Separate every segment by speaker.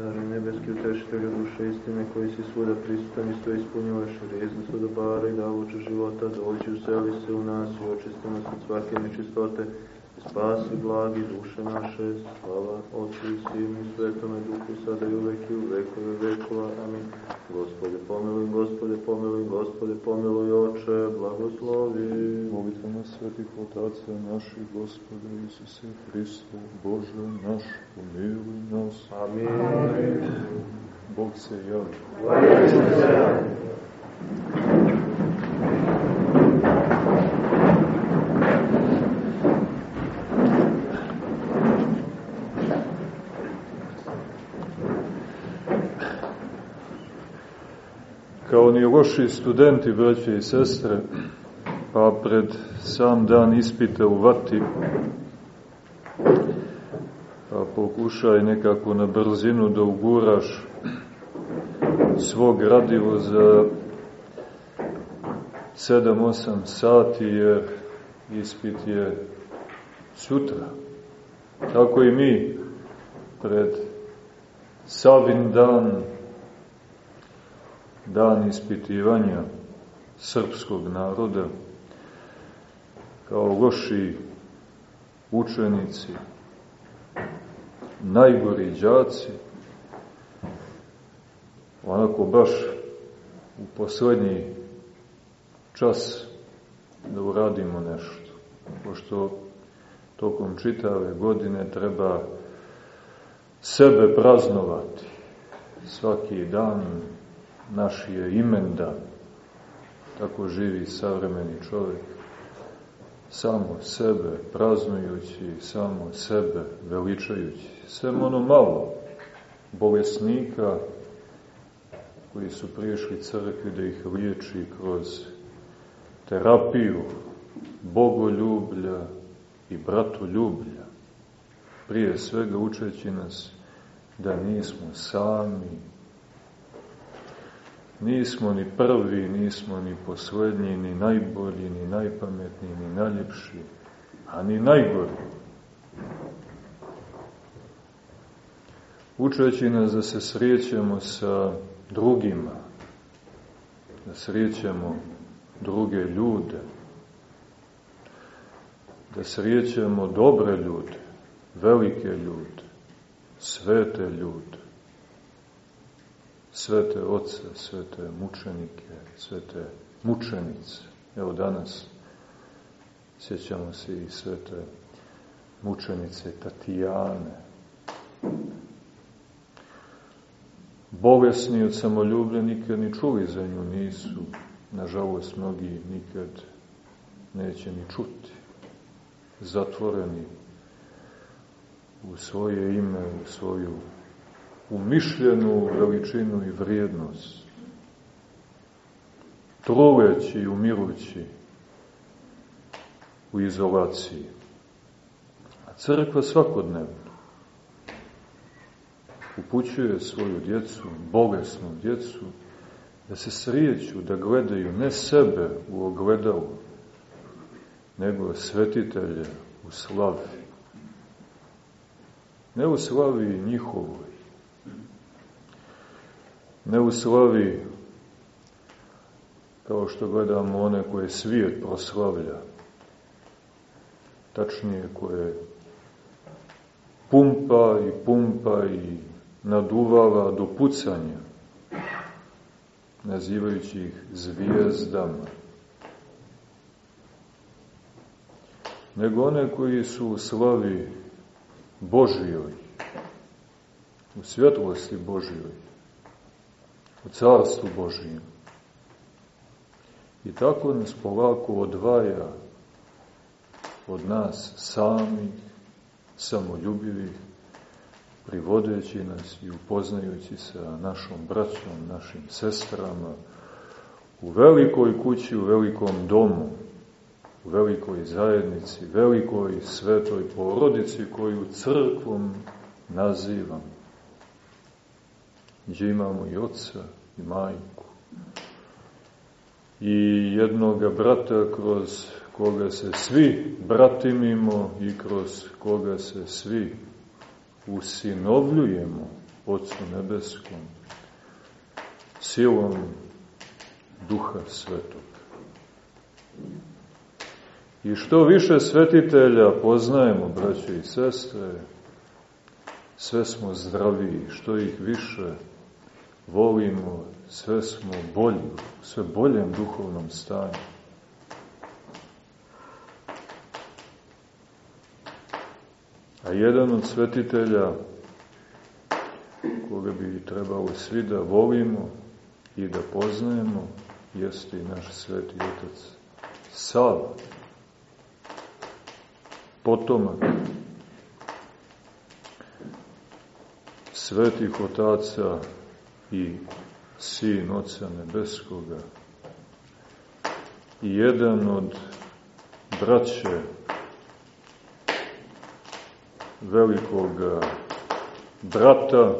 Speaker 1: Stari nebeski utešitelju duše istine, koji si svuda prisutan i sve ispunjavaš riznicu dobara i davuče života, dođi useli se u nas i očisti nas od svake nečistote, spasi blagi duše naše, slava Otcu i Sinu i Svetome Duhu, sada i uvek i u vekove vekova. Amin. Gospode pomiluj, Gospode pomiluj, Gospode pomiluj, Oče, blagoslovi.
Speaker 2: Molitvama svetih otaca naših, Gospode Isuse Hriste, Bože naš, pomiluj nas.
Speaker 1: Amin. Amin.
Speaker 2: Bog se javi.
Speaker 1: Hvala se javi.
Speaker 2: Kao ni loši studenti, braće i sestre, pa pred sam dan ispita u vati, pa pokušaj nekako na brzinu da uguraš svog gradivo za 7-8 sati, jer ispit je sutra. Tako i mi pred Savin dan dan ispitivanja srpskog naroda kao loši učenici, najgori đaci, onako baš u poslednji čas da uradimo nešto, pošto tokom čitave godine treba sebe praznovati svaki dan naš je imendan. Tako živi savremeni čovjek. Samo sebe praznujući, samo sebe veličajući. Sve ono malo bolesnika koji su priješli crkvi da ih liječi kroz terapiju bogoljublja i bratoljublja. Prije svega učeći nas da nismo sami, Nismo ni prvi, nismo ni poslednji, ni najbolji, ni najpametniji, ni najljepši, a ni najgori. Učeći nas da se srijećemo sa drugima, da srijećemo druge ljude, da srijećemo dobre ljude, velike ljude, svete ljude, svete oce, svete mučenike, svete mučenice. Evo danas sjećamo se i svete mučenice Tatijane. Bolesni od samoljublja nikad ni čuli za nju nisu. Nažalost, mnogi nikad neće ni čuti. Zatvoreni u svoje ime, u svoju umišljenu veličinu i vrijednost, truleći i umirući u izolaciji. A crkva svakodnevno upućuje svoju djecu, bolesnu djecu, da se srijeću, da gledaju ne sebe u ogledalu, nego svetitelje u slavi. Ne u slavi njihovoj, ne u slavi kao što gledamo one koje svijet proslavlja, tačnije koje pumpa i pumpa i naduvava do pucanja, nazivajući ih zvijezdama. Nego one koji su u slavi Božijoj, u svjetlosti Božijoj, u Carstvu Božijem. I tako nas polako odvaja od nas samih, samoljubivih, privodeći nas i upoznajući sa našom braćom, našim sestrama, u velikoj kući, u velikom domu, u velikoj zajednici, velikoj svetoj porodici koju crkvom nazivamo gdje imamo i oca i majku. I jednoga brata kroz koga se svi bratimimo i kroz koga se svi usinovljujemo Otcu Nebeskom, silom Duha Svetog. I što više svetitelja poznajemo, braće i sestre, sve smo zdraviji, što ih više volimo, sve smo bolji, sve boljem duhovnom stanju. A jedan od svetitelja, koga bi trebalo svi da volimo i da poznajemo, jeste i naš sveti otac Sava, potomak svetih otaca i sin Oca Nebeskoga i jedan od braće velikog brata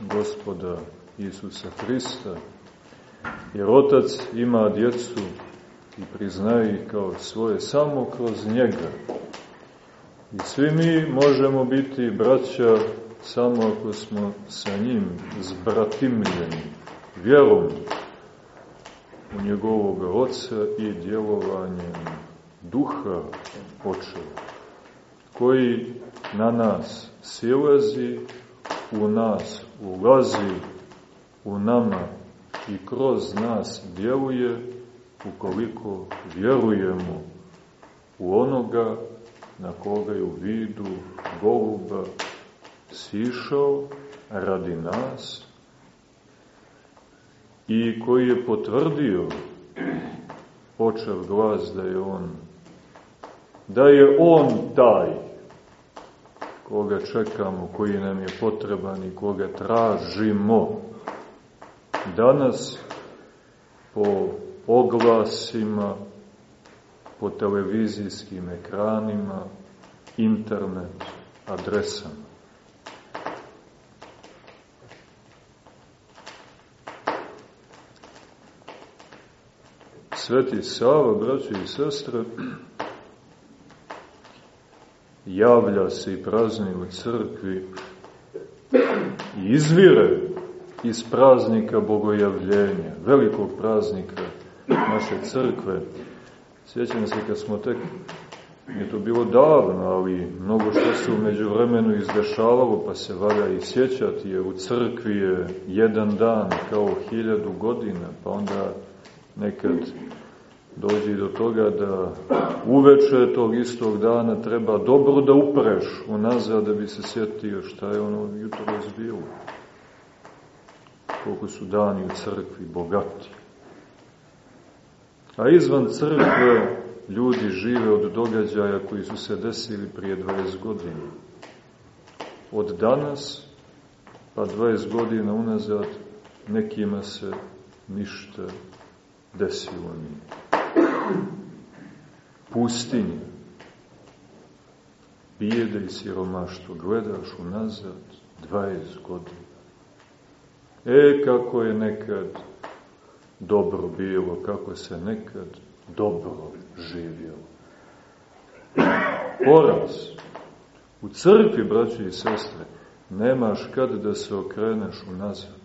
Speaker 2: gospoda Isusa Hrista, jer otac ima djecu i priznaje ih kao svoje samo kroz njega. I svi mi možemo biti braća samo ako smo sa njim zbratimljeni, vjerom u njegovog oca i djelovanjem duha očeva, koji na nas silazi, u nas ulazi, u nama i kroz nas djeluje, ukoliko vjerujemo u onoga na koga je u vidu goluba sišao radi nas i koji je potvrdio očev glas da je on da je on taj koga čekamo, koji nam je potreban i koga tražimo. Danas po oglasima, po televizijskim ekranima, internet adresama. Sveti Sava, braći i sestre, javlja se i prazni u crkvi i izvire iz praznika bogojavljenja, velikog praznika naše crkve. Sjećam se kad smo tek, je to bilo davno, ali mnogo što se umeđu vremenu izdešavalo, pa se valja i sjećati, jer u crkvi je jedan dan kao hiljadu godina, pa onda nekad dođi do toga da uveče tog istog dana treba dobro da upreš unazad da bi se sjetio šta je ono jutro zbilo. Koliko su dani u crkvi bogati. A izvan crkve ljudi žive od događaja koji su se desili prije 20 godina. Od danas pa 20 godina unazad nekima se ništa desilo nije pustinje, bijede i siromaštvo, gledaš unazad 20 godina. E, kako je nekad dobro bilo, kako se nekad dobro živjelo. Poraz. U crkvi, braći i sestre, nemaš kad da se okreneš unazad.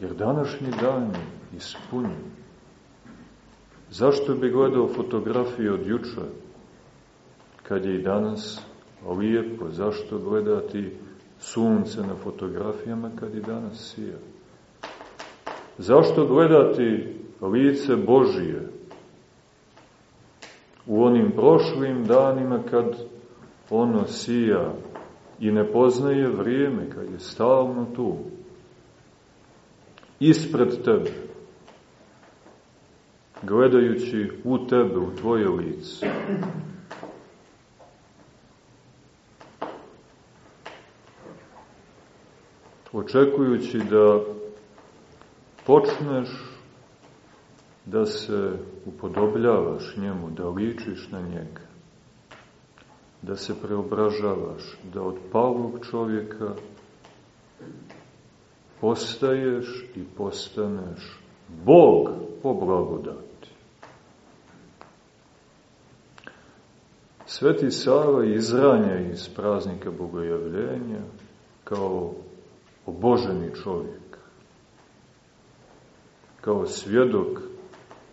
Speaker 2: Jer današnji dan je ispunjen. Zašto bi gledao fotografije od juča, kad je i danas lijepo? Zašto gledati sunce na fotografijama, kad i danas sija? Zašto gledati lice Božije u onim prošlim danima kad ono sija i ne poznaje vrijeme, kad je stalno tu, ispred tebe, gledajući u tebe, u tvoje lice. Očekujući da počneš da se upodobljavaš njemu, da ličiš na njega, da se preobražavaš, da od palog čovjeka postaješ i postaneš Bog po blagodati. Sveti Sava izranja iz praznika Bogojavljenja kao oboženi čovjek, kao svjedok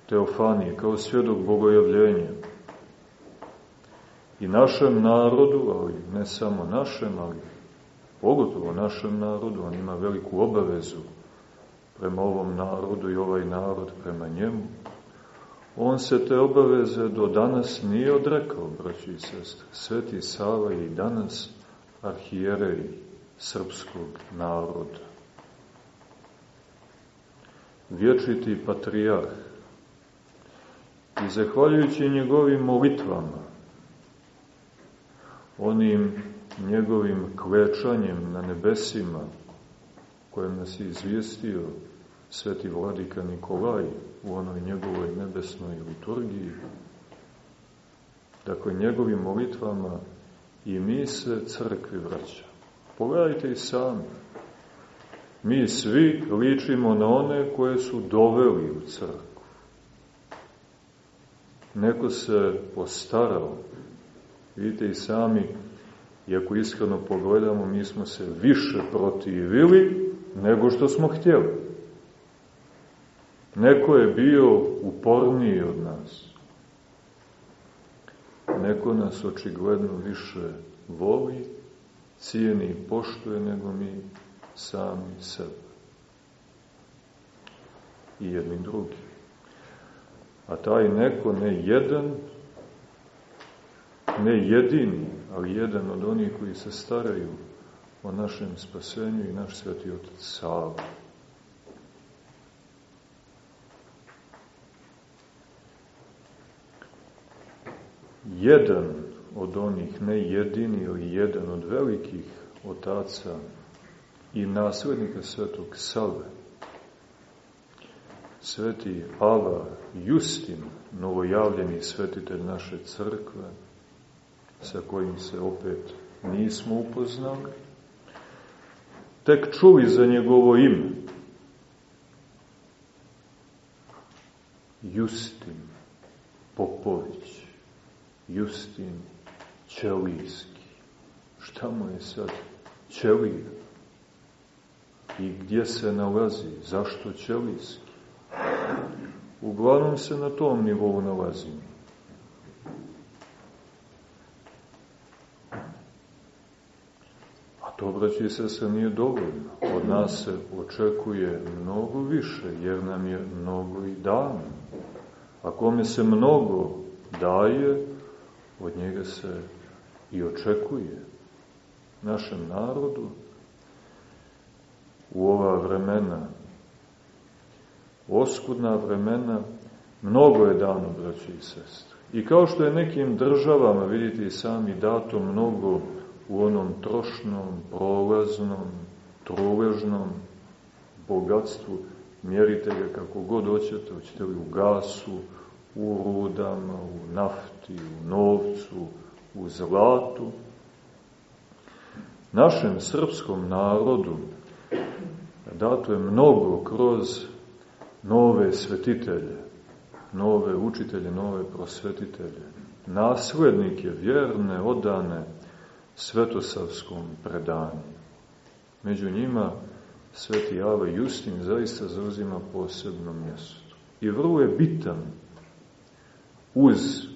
Speaker 2: Teofanije, kao svjedok bogojavljenja. I našem narodu, ali ne samo našem, ali pogotovo našem narodu, on ima veliku obavezu prema ovom narodu i ovaj narod prema njemu, on se te obaveze do danas nije odrekao, braći i sestre. Sveti Sava je i danas arhijerej srpskog naroda. Vječiti patrijarh. I zahvaljujući njegovim molitvama, onim njegovim klečanjem na nebesima, kojem nas je izvijestio sveti vladika Nikolaj u onoj njegovoj nebesnoj liturgiji, dakle njegovim molitvama i mi se crkvi vraća. Pogledajte i sami. Mi svi ličimo na one koje su doveli u crkvu. Neko se postarao. Vidite i sami, iako iskreno pogledamo, mi smo se više protivili nego što smo htjeli. Neko je bio uporniji od nas. Neko nas očigledno više voli, cijeni i poštuje nego mi sami sebe. I jedni drugi. A taj neko ne jedan, ne jedini, ali jedan od onih koji se staraju o našem spasenju i naš sveti otac Sava. jedan od onih, ne jedini ili jedan od velikih otaca i naslednika svetog Save, sveti Ava Justin, novojavljeni svetitelj naše crkve, sa kojim se opet nismo upoznali, tek čuli za njegovo ime. Justin Popović. Justin Ćelijski. Šta mu je sad Ćelija? I gdje se nalazi? Zašto Ćelijski? Uglavnom se na tom nivou nalazimo. To, braći se, se nije dovoljno. Od nas se očekuje mnogo više, jer nam je mnogo i dano. A kome se mnogo daje, od njega se i očekuje našem narodu u ova vremena, oskudna vremena, mnogo je dano, braći i sestre. I kao što je nekim državama, vidite i sami, dato mnogo u onom trošnom, prolaznom, truležnom bogatstvu, mjerite ga kako god hoćete, hoćete li u gasu, u rudama, u nafti, u novcu, u zlatu. Našem srpskom narodu dato je mnogo kroz nove svetitelje, nove učitelje, nove prosvetitelje, naslednike vjerne, odane svetosavskom predanju. Među njima sveti Ava Justin zaista zauzima posebno mjesto. I vrlo je bitan uz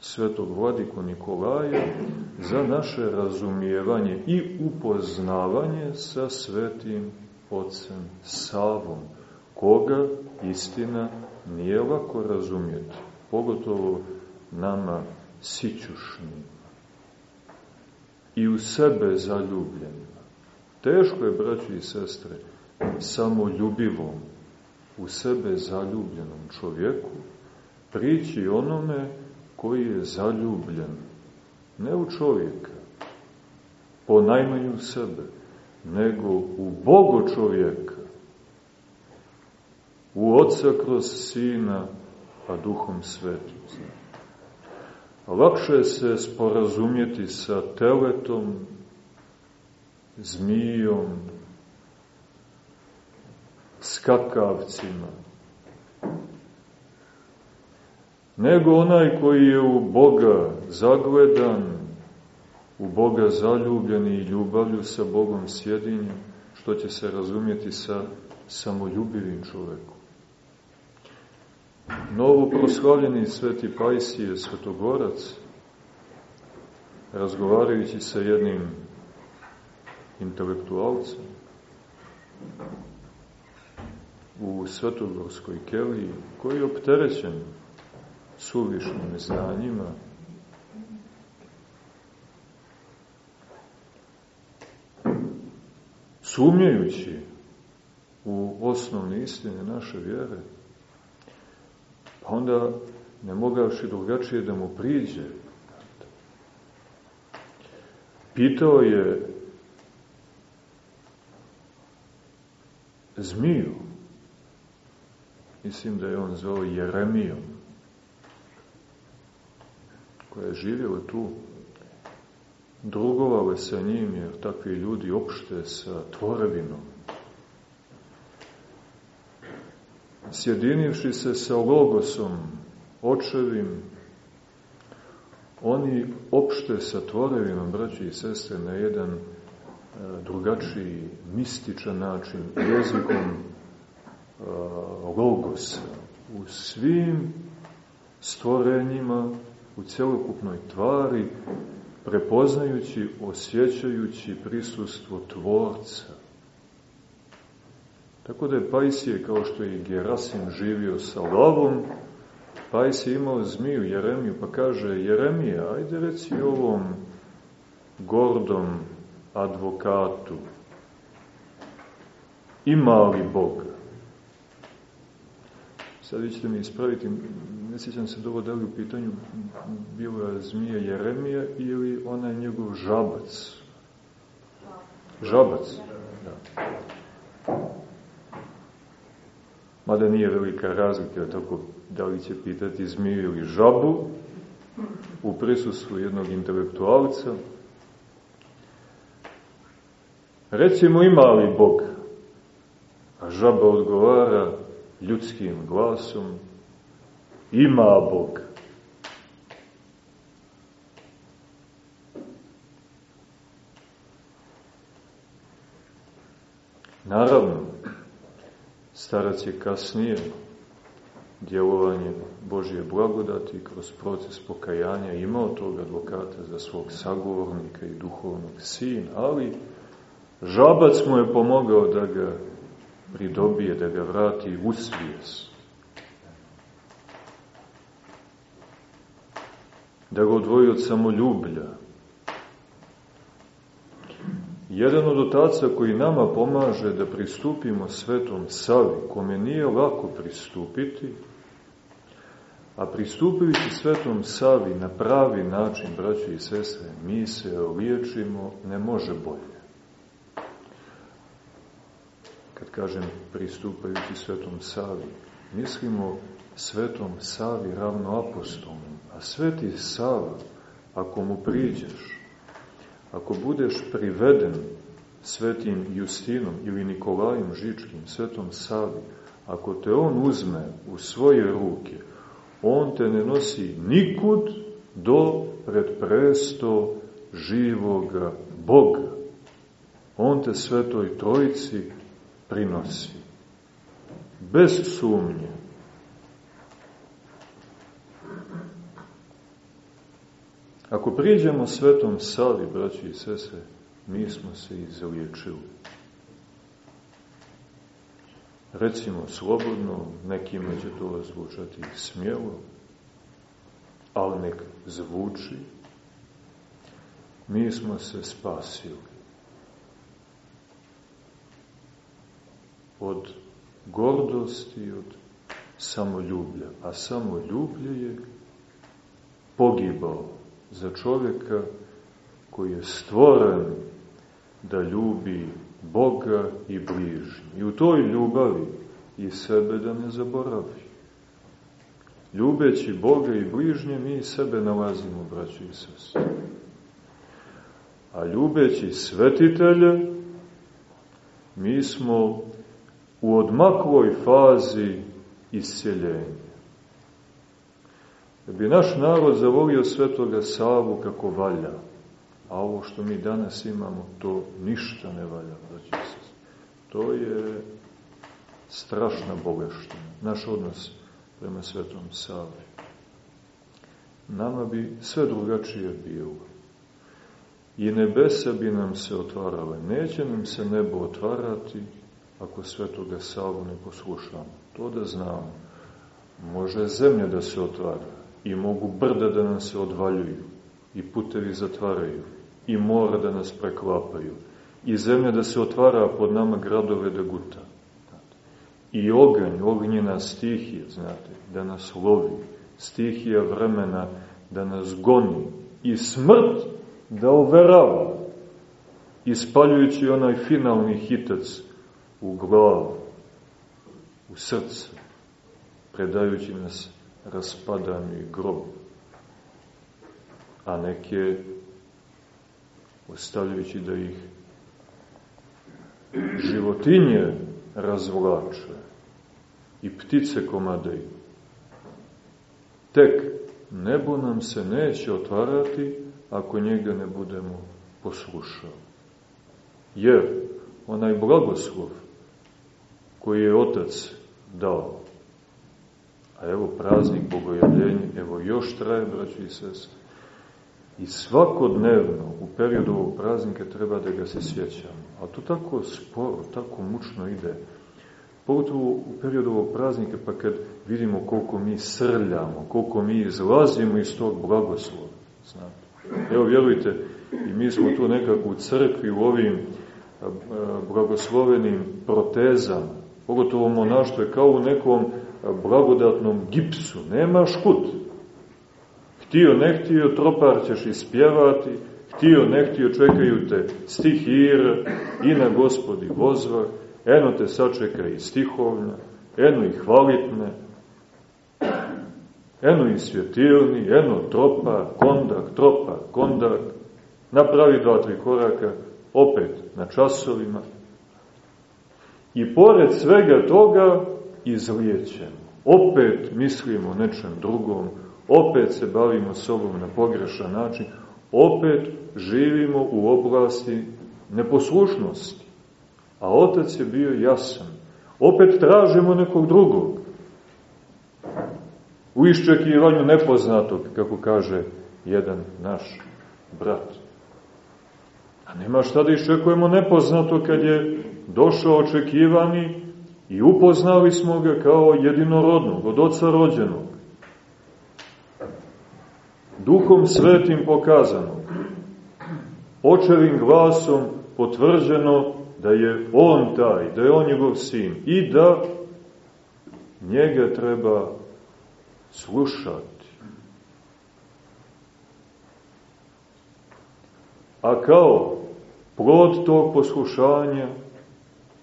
Speaker 2: svetog vladiku Nikolaja za naše razumijevanje i upoznavanje sa svetim ocem Savom, koga istina nije lako razumjeti, pogotovo nama sićušnim i u sebe zaljubljenima. Teško je, braći i sestre, samoljubivom, u sebe zaljubljenom čovjeku, prići onome koji je zaljubljen, ne u čovjeka, po najmanju sebe, nego u Bogo čovjeka, u Otca kroz Sina, a Duhom Svetim. Lakše se sporazumjeti sa teletom, zmijom, skakavcima, nego onaj koji je u Boga zagledan, u Boga zaljubljeni i ljubavlju sa Bogom sjedinjen, što će se razumjeti sa samoljubivim čovekom. Novo proslavljeni sveti Pajsije, svetogorac, razgovarajući sa jednim intelektualcem u Svetogorskoj keliji, koji je opterećen suvišnim znanjima, sumnjajući u osnovne istine naše vjere, pa onda ne mogavši drugačije da mu priđe, pitao je zmiju, mislim da je on zvao Jeremijom, koja je živjela tu, drugovale sa njim, jer takvi ljudi opšte sa tvorevinom. Sjedinivši se sa Logosom, očevim, oni opšte sa tvorevinom, braći i sestre, na jedan e, drugačiji, mističan način, jezikom e, Logosa, u svim stvorenjima, u celokupnoj tvari, prepoznajući, osjećajući prisustvo Tvorca. Tako da je Pajsije, kao što je Gerasim živio sa lavom, Pajsije imao zmiju Jeremiju, pa kaže, Jeremija, ajde reci ovom gordom advokatu, ima li Boga? Sad vi ćete mi ispraviti, ne sjećam se dobro da li u pitanju bila zmija Jeremija ili ona je njegov žabac. Žabac. Da. Mada nije velika razlika, tako da li će pitati zmiju ili žabu u prisustvu jednog intelektualca. Recimo ima li Bog? A žaba odgovara ljudskim glasom, ima Bog. Naravno, starac je kasnije djelovanje Božje blagodati kroz proces pokajanja imao tog advokata za svog sagovornika i duhovnog sina, ali žabac mu je pomogao da ga pridobije, da ga vrati u svijest. Da ga odvoji od samoljublja. Jedan od otaca koji nama pomaže da pristupimo svetom Savi, kome nije lako pristupiti, a pristupujući svetom Savi na pravi način, braći i sestre, mi se liječimo, ne može bolje. Kad kažem pristupajući svetom Savi, mislimo svetom Savi ravno apostolom. A sveti Sava, ako mu priđeš, ako budeš priveden svetim Justinom ili Nikolajem Žičkim, svetom Savi, ako te on uzme u svoje ruke, on te ne nosi nikud do pred presto živoga Boga. On te svetoj trojici prinosi. Bez sumnje. Ako priđemo svetom Savi, braći i sese, mi smo se izliječili. Recimo slobodno, nekima će to zvučati smjelo, ali nek zvuči, mi smo se spasili. od gordosti, od samoljublja. A samoljublje je pogibao za čovjeka koji je stvoren da ljubi Boga i bližnji. I u toj ljubavi i sebe da ne zaboravi. Ljubeći Boga i bližnje, mi sebe nalazimo, braći i sestri. A ljubeći svetitelje, mi smo u odmakloj fazi isceljenja. Da bi naš narod zavolio svetoga Savu kako valja, a ovo što mi danas imamo, to ništa ne valja. To je strašna boleština, naš odnos prema Svetom Savi. Nama bi sve drugačije bilo. I nebesa bi nam se otvarale. Neće nam se nebo otvarati ako Svetoga Savu ne poslušamo. To da znamo. Može zemlja da se otvara i mogu brda da nam se odvaljuju i putevi zatvaraju i mora da nas preklapaju i zemlja da se otvara pod nama gradove da guta. I oganj, ognjena stihija, znate, da nas lovi, stihija vremena da nas goni i smrt da overava, ispaljujući onaj finalni hitac u glavu, u srce, predajući nas raspadanju i grobu, a neke ostavljajući da ih životinje razvlače i ptice komadaju. Tek nebo nam se neće otvarati ako njega ne budemo poslušali. Jer onaj blagoslov koji je Otac dao, a evo praznik Bogojavljenja, evo još traje, braći i sestre, i svakodnevno u periodu ovog praznika treba da ga se sjećamo. A to tako sporo, tako mučno ide. Pogotovo u periodu ovog praznika, pa kad vidimo koliko mi srljamo, koliko mi izlazimo iz tog blagoslova. Znate. Evo, vjerujte, i mi smo tu nekako u crkvi, u ovim blagoslovenim protezama, pogotovo monaštvo je kao u nekom blagodatnom gipsu, nema škut. Htio, ne htio, tropar ćeš ispjevati, htio, ne htio, čekaju te stihir i na gospodi vozvar, eno te sačeka i stihovna, eno i hvalitne, eno i svjetilni, eno tropar, kondak, tropar, kondak, napravi dva, tri koraka, opet na časovima. I pored svega toga izlijećemo. Opet mislimo nečem drugom, opet se bavimo sobom na pogrešan način, opet živimo u oblasti neposlušnosti. A otac je bio jasan. Opet tražimo nekog drugog. U iščekivanju nepoznatog, kako kaže jedan naš brat. A nema šta da iščekujemo nepoznato kad je došao očekivani i upoznali smo ga kao jedinorodnog, od oca rođenog. Duhom svetim pokazano, očevim glasom potvrđeno da je on taj, da je on njegov sin i da njega treba slušati. A kao plod tog poslušanja,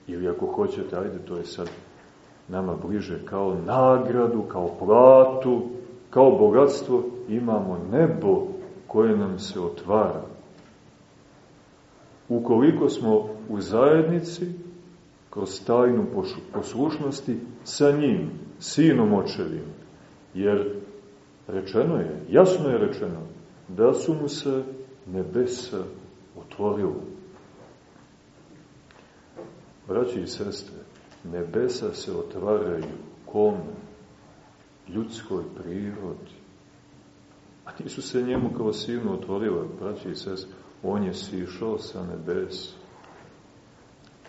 Speaker 2: ili ako hoćete, ajde, to je sad nama bliže, kao nagradu, kao platu, kao bogatstvo, imamo nebo koje nam se otvara. Ukoliko smo u zajednici, kroz tajnu poslušnosti, sa njim, sinom očevim, jer rečeno je, jasno je rečeno, da su mu se nebesa otvorila. Braći i sestre, nebesa se otvaraju kome? Ljudskoj prirodi. A nisu se njemu kao sinu otvorile, braći i sestre, on je sišao sa nebesa.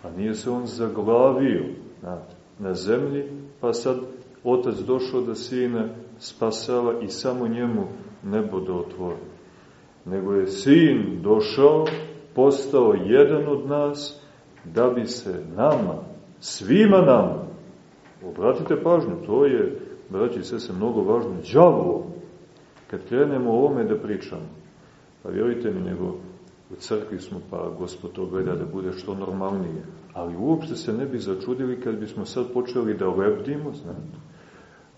Speaker 2: A nije se on zaglavio znate, na zemlji, pa sad otac došao da sina spasava i samo njemu nebo da otvori. Nego je sin došao, postao jedan od nas, da bi se nama, svima nama, obratite pažnju, to je, braći se, se mnogo važno, džavo, kad krenemo o ovome da pričamo, pa vjerujte mi, nego u crkvi smo, pa gospod to gleda da bude što normalnije, ali uopšte se ne bi začudili kad bismo sad počeli da lebdimo, znate,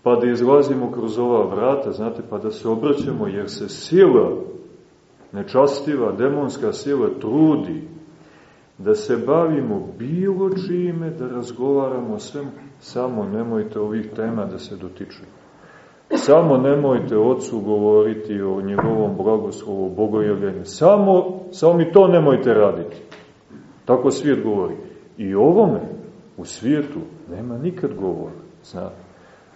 Speaker 2: pa da izlazimo kroz ova vrata, znate, pa da se obraćamo, jer se sila, nečastiva, demonska sila trudi da se bavimo bilo čime, da razgovaramo svem, samo nemojte ovih tema da se dotiču. Samo nemojte ocu govoriti o njegovom blagoslovu, bogojavljenju. Samo, samo mi to nemojte raditi. Tako svijet govori. I ovome u svijetu nema nikad govora. Znate.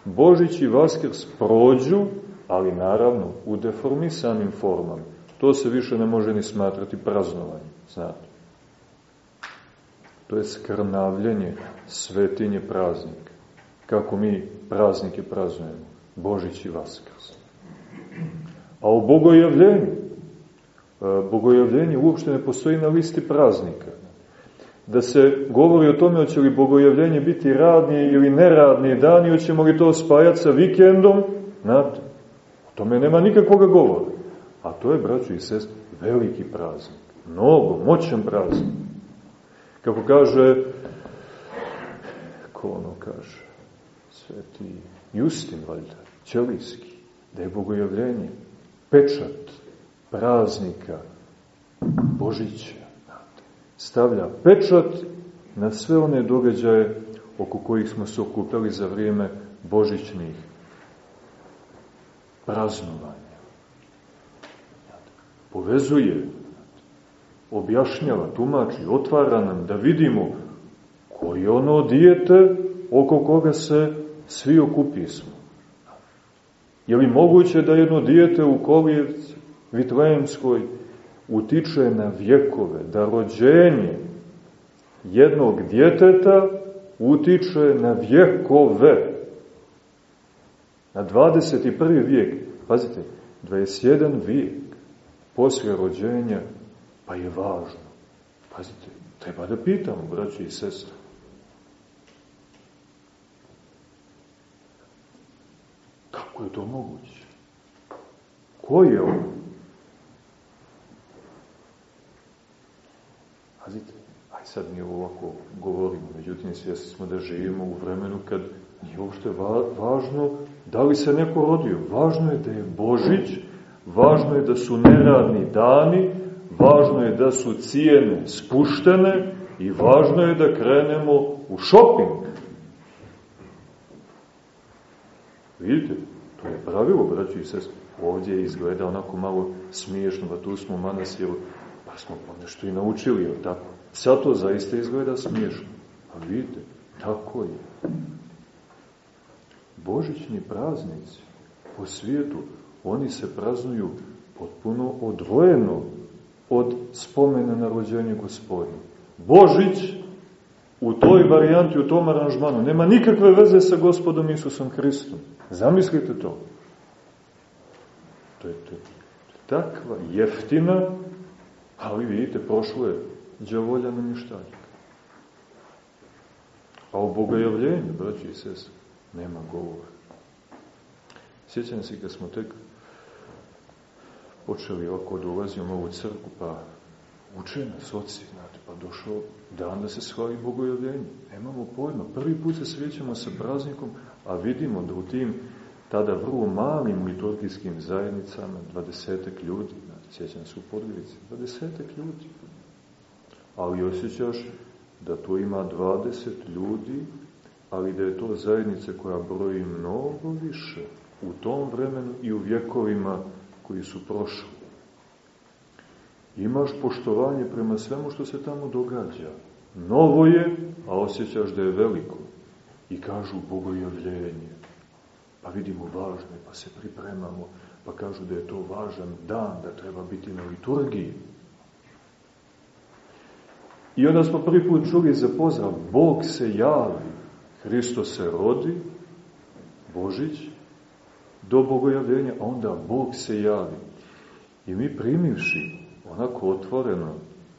Speaker 2: Božić i Vaskrs prođu, ali naravno u deformisanim formama. To se više ne može ni smatrati praznovanjem. Znate. To je skrnavljenje svetinje praznika. Kako mi praznike praznujemo. Božić i Vaskrs. A o bogojavljenju, e, bogojavljenje uopšte ne postoji na listi praznika. Da se govori o tome hoće li bogojavljenje biti radni ili neradni dan i hoćemo li to spajati sa vikendom, znate, o tome nema nikakvog govora. A to je, braćo i sest, veliki praznik. Mnogo, moćan praznik. Kako kaže, ko ono kaže, sveti Justin, valjda, Ćelijski, da je bogojavljenje pečat praznika Božića. Stavlja pečat na sve one događaje oko kojih smo se okupili za vrijeme božićnih praznovanja. Povezuje, objašnjava, tumači, otvara nam da vidimo koji je ono dijete oko koga se svi okupismo. Je li moguće da jedno dijete u Kolijevci, Vitlejemskoj, utiče na vjekove, da rođenje jednog djeteta utiče na vjekove. Na 21. vijek, pazite, 21 vijek poslije rođenja, pa je važno. Pazite, treba da pitamo, braći i sestre. Kako je to moguće? Ko je on? Pazite, aj sad mi ovako govorimo, međutim svjesni smo da živimo u vremenu kad nije uopšte va važno da li se neko rodio. Važno je da je Božić, važno je da su neradni dani, važno je da su cijene spuštene i važno je da krenemo u šoping. Vidite, to je pravilo, braći i sest. Ovdje izgleda onako malo smiješno, da tu smo u manasiru, pa smo po nešto i naučili, jel tako? Sad to zaista izgleda smiješno. A vidite, tako je. Božićni praznici po svijetu, oni se praznuju potpuno odvojeno od spomena na rođenje gospodine. Božić u toj varijanti, u tom aranžmanu, nema nikakve veze sa gospodom Isusom Hristom. Zamislite to. To je, to je takva jeftina, ali vidite, prošlo je džavolja na mištaljka. A o bogojavljenju, braći i sest, nema govora. Sjećam se kad smo tek počeli ovako da ulazimo u ovu crku, pa uče nas oci, znate, pa došao dan da se slavi bogojavljenje. Nemamo pojma. Prvi put se srećemo sa praznikom, a vidimo da u tim tada vrlo malim liturgijskim zajednicama, dvadesetak ljudi, sjećam se u Podgorici, dvadesetak ljudi. Ali osjećaš da tu ima 20 ljudi, ali da je to zajednica koja broji mnogo više u tom vremenu i u vjekovima koji su prošli. Imaš poštovanje prema svemu što se tamo događa. Novo je, a osjećaš da je veliko. I kažu bogojavljenje. Pa vidimo važno pa se pripremamo, pa kažu da je to važan dan, da treba biti na liturgiji. I onda smo prvi put čuli za pozdrav, Bog se javi, Hristo se rodi, Božić, do bogojavljenja, a onda Bog se javi. I mi primivši, onako otvoreno,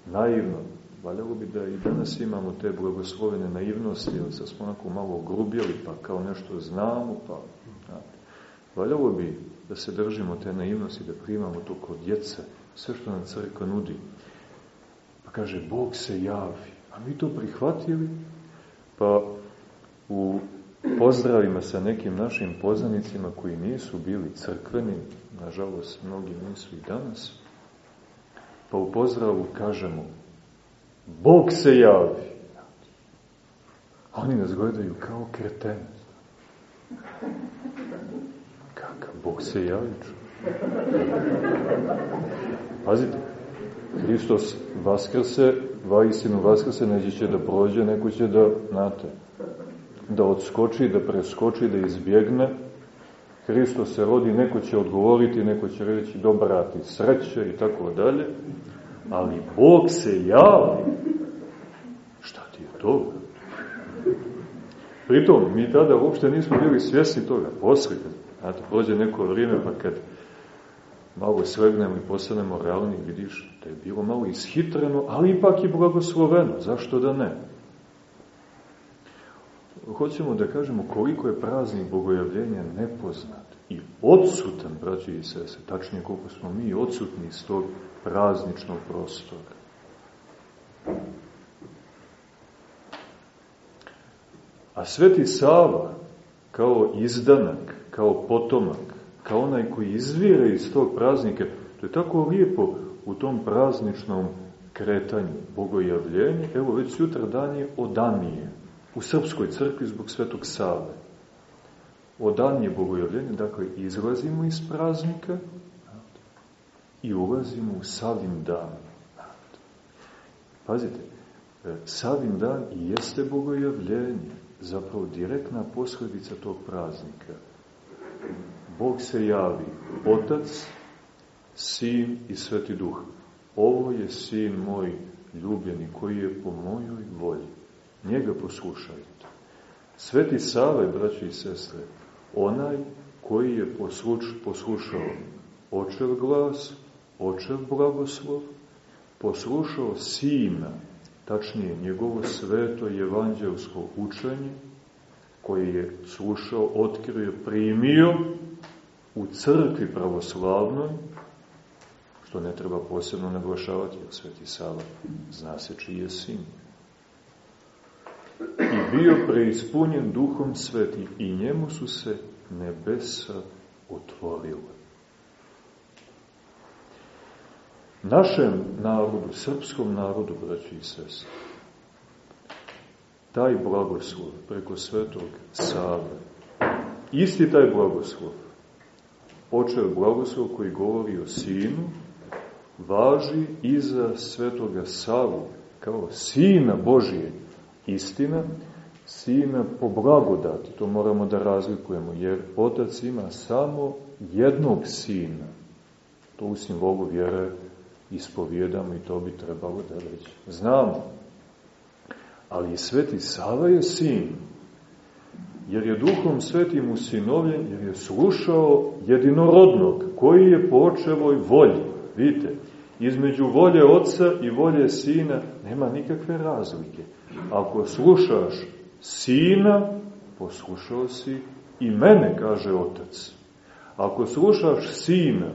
Speaker 2: naivno, valjalo bi da i danas imamo te blagoslovene naivnosti, jer sad smo onako malo grubjeli, pa kao nešto znamo, pa znate. valjalo bi da se držimo te naivnosti, da primamo to kod djeca, sve što nam crkva nudi. Pa kaže, Bog se javi. A mi to prihvatili, pa u pozdravima sa nekim našim poznanicima koji nisu bili crkveni, nažalost mnogi nisu i danas, pa u pozdravu kažemo Bog se javi. Oni nas gledaju kao kretene. Kao Bog se javi. Pazite, Hristos vaskrse, vaistinu vaskrse, neće će da prođe, neko će da, znate, da odskoči, da preskoči, da izbjegne. Hristos se rodi, neko će odgovoriti, neko će reći dobrati sreće i tako dalje, ali Bog se javi. Šta ti je to? Pritom, mi tada uopšte nismo bili svjesni toga. Posle, kad znate, prođe neko vrijeme, pa kad malo svegnemo i postanemo realni, vidiš da je bilo malo ishitreno, ali ipak i blagosloveno. Zašto da ne? Hoćemo da kažemo koliko je praznik bogojavljenja nepoznat i odsutan, braći i sese, tačnije koliko smo mi odsutni iz tog prazničnog prostora. A Sveti Sava, kao izdanak, kao potomak, kao onaj koji izvire iz tog praznika, to je tako lijepo u tom prazničnom kretanju, bogojavljenje, evo već sutra dan je Odanije, u Srpskoj crkvi zbog Svetog Save. Odanije bogojavljenje, dakle, izlazimo iz praznika i ulazimo u Savin dan. Pazite, e, Savin dan i jeste bogojavljenje, zapravo direktna posledica tog praznika. Bog se javi, Otac, Sin i Sveti Duh. Ovo je Sin moj ljubljeni, koji je po mojoj volji. Njega poslušajte. Sveti Save, braći i sestre, onaj koji je posluč, poslušao očev glas, očev blagoslov, poslušao Sina, tačnije njegovo sveto evanđelsko učenje, koje je slušao, otkrio, primio u crkvi pravoslavnoj, što ne treba posebno naglašavati, jer Sveti Sava zna se čiji je sin. I bio preispunjen duhom sveti i njemu su se nebesa otvorile. Našem narodu, srpskom narodu, braći i sestri, taj blagoslov preko svetog Save, isti taj blagoslov, očev blagoslov koji govori o sinu, važi i za svetoga Savu, kao sina Božije, istina, sina po blagodati, to moramo da razlikujemo, jer otac ima samo jednog sina, to u simbolu vjere ispovjedamo i to bi trebalo da reći. Znamo, ali i sveti Sava je sin, jer je duhom svetim usinovljen, jer je slušao jedinorodnog, koji je po očevoj volji. Vidite, između volje oca i volje sina nema nikakve razlike. Ako slušaš sina, poslušao si i mene, kaže otac. Ako slušaš sina,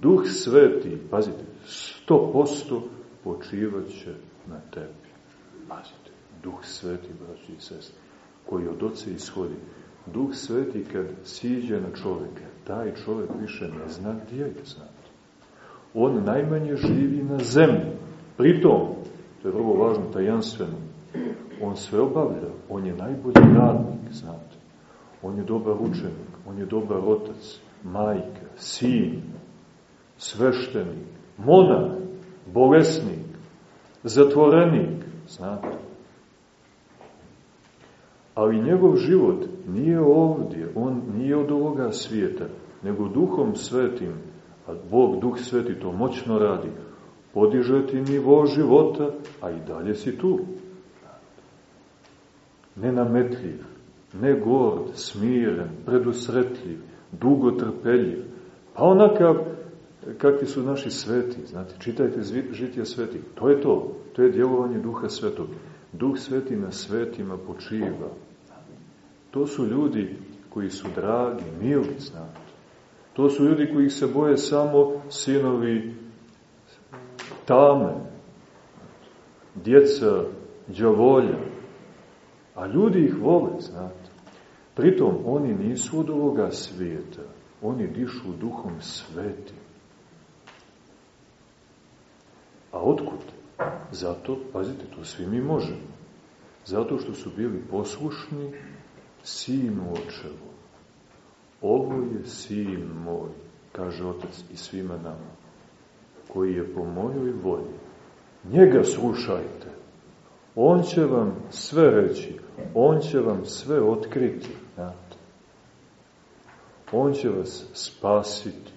Speaker 2: duh sveti, pazite, sto posto počivaće na tebi. Pazite, duh sveti, braći i sestri, koji od oca ishodi. Duh sveti kad siđe na čovjeka, taj čovjek više ne zna gdje je, znate. On najmanje živi na zemlji. Pritom, to je vrlo važno, tajanstveno, on sve obavlja, on je najbolji radnik, znate. On je dobar učenik, on je dobar otac, majka, sin, sveštenik, monah, bolesnik, zatvorenik, znate. Ali njegov život nije ovdje, on nije od ovoga svijeta, nego duhom svetim, a Bog, duh sveti, to moćno radi, podiže ti nivo života, a i dalje si tu. Nenametljiv, ne gord, smiren, predusretljiv, dugotrpeljiv, pa onakav kakvi su naši sveti, znate, čitajte žitija svetih, to je to, to je djelovanje duha svetog. Duh sveti na svetima počiva. To su ljudi koji su dragi, mili, znate. To su ljudi koji se boje samo sinovi tame, djeca džavolja, a ljudi ih vole, znate. Pritom, oni nisu od ovoga svijeta, oni dišu duhom svetim. A otkud? Zato, pazite, to svi mi možemo. Zato što su bili poslušni sinu očevu. ovo je sin moj, kaže otac i svima nama, koji je po mojoj volji. Njega slušajte. On će vam sve reći, on će vam sve otkriti. Znate. On će vas spasiti.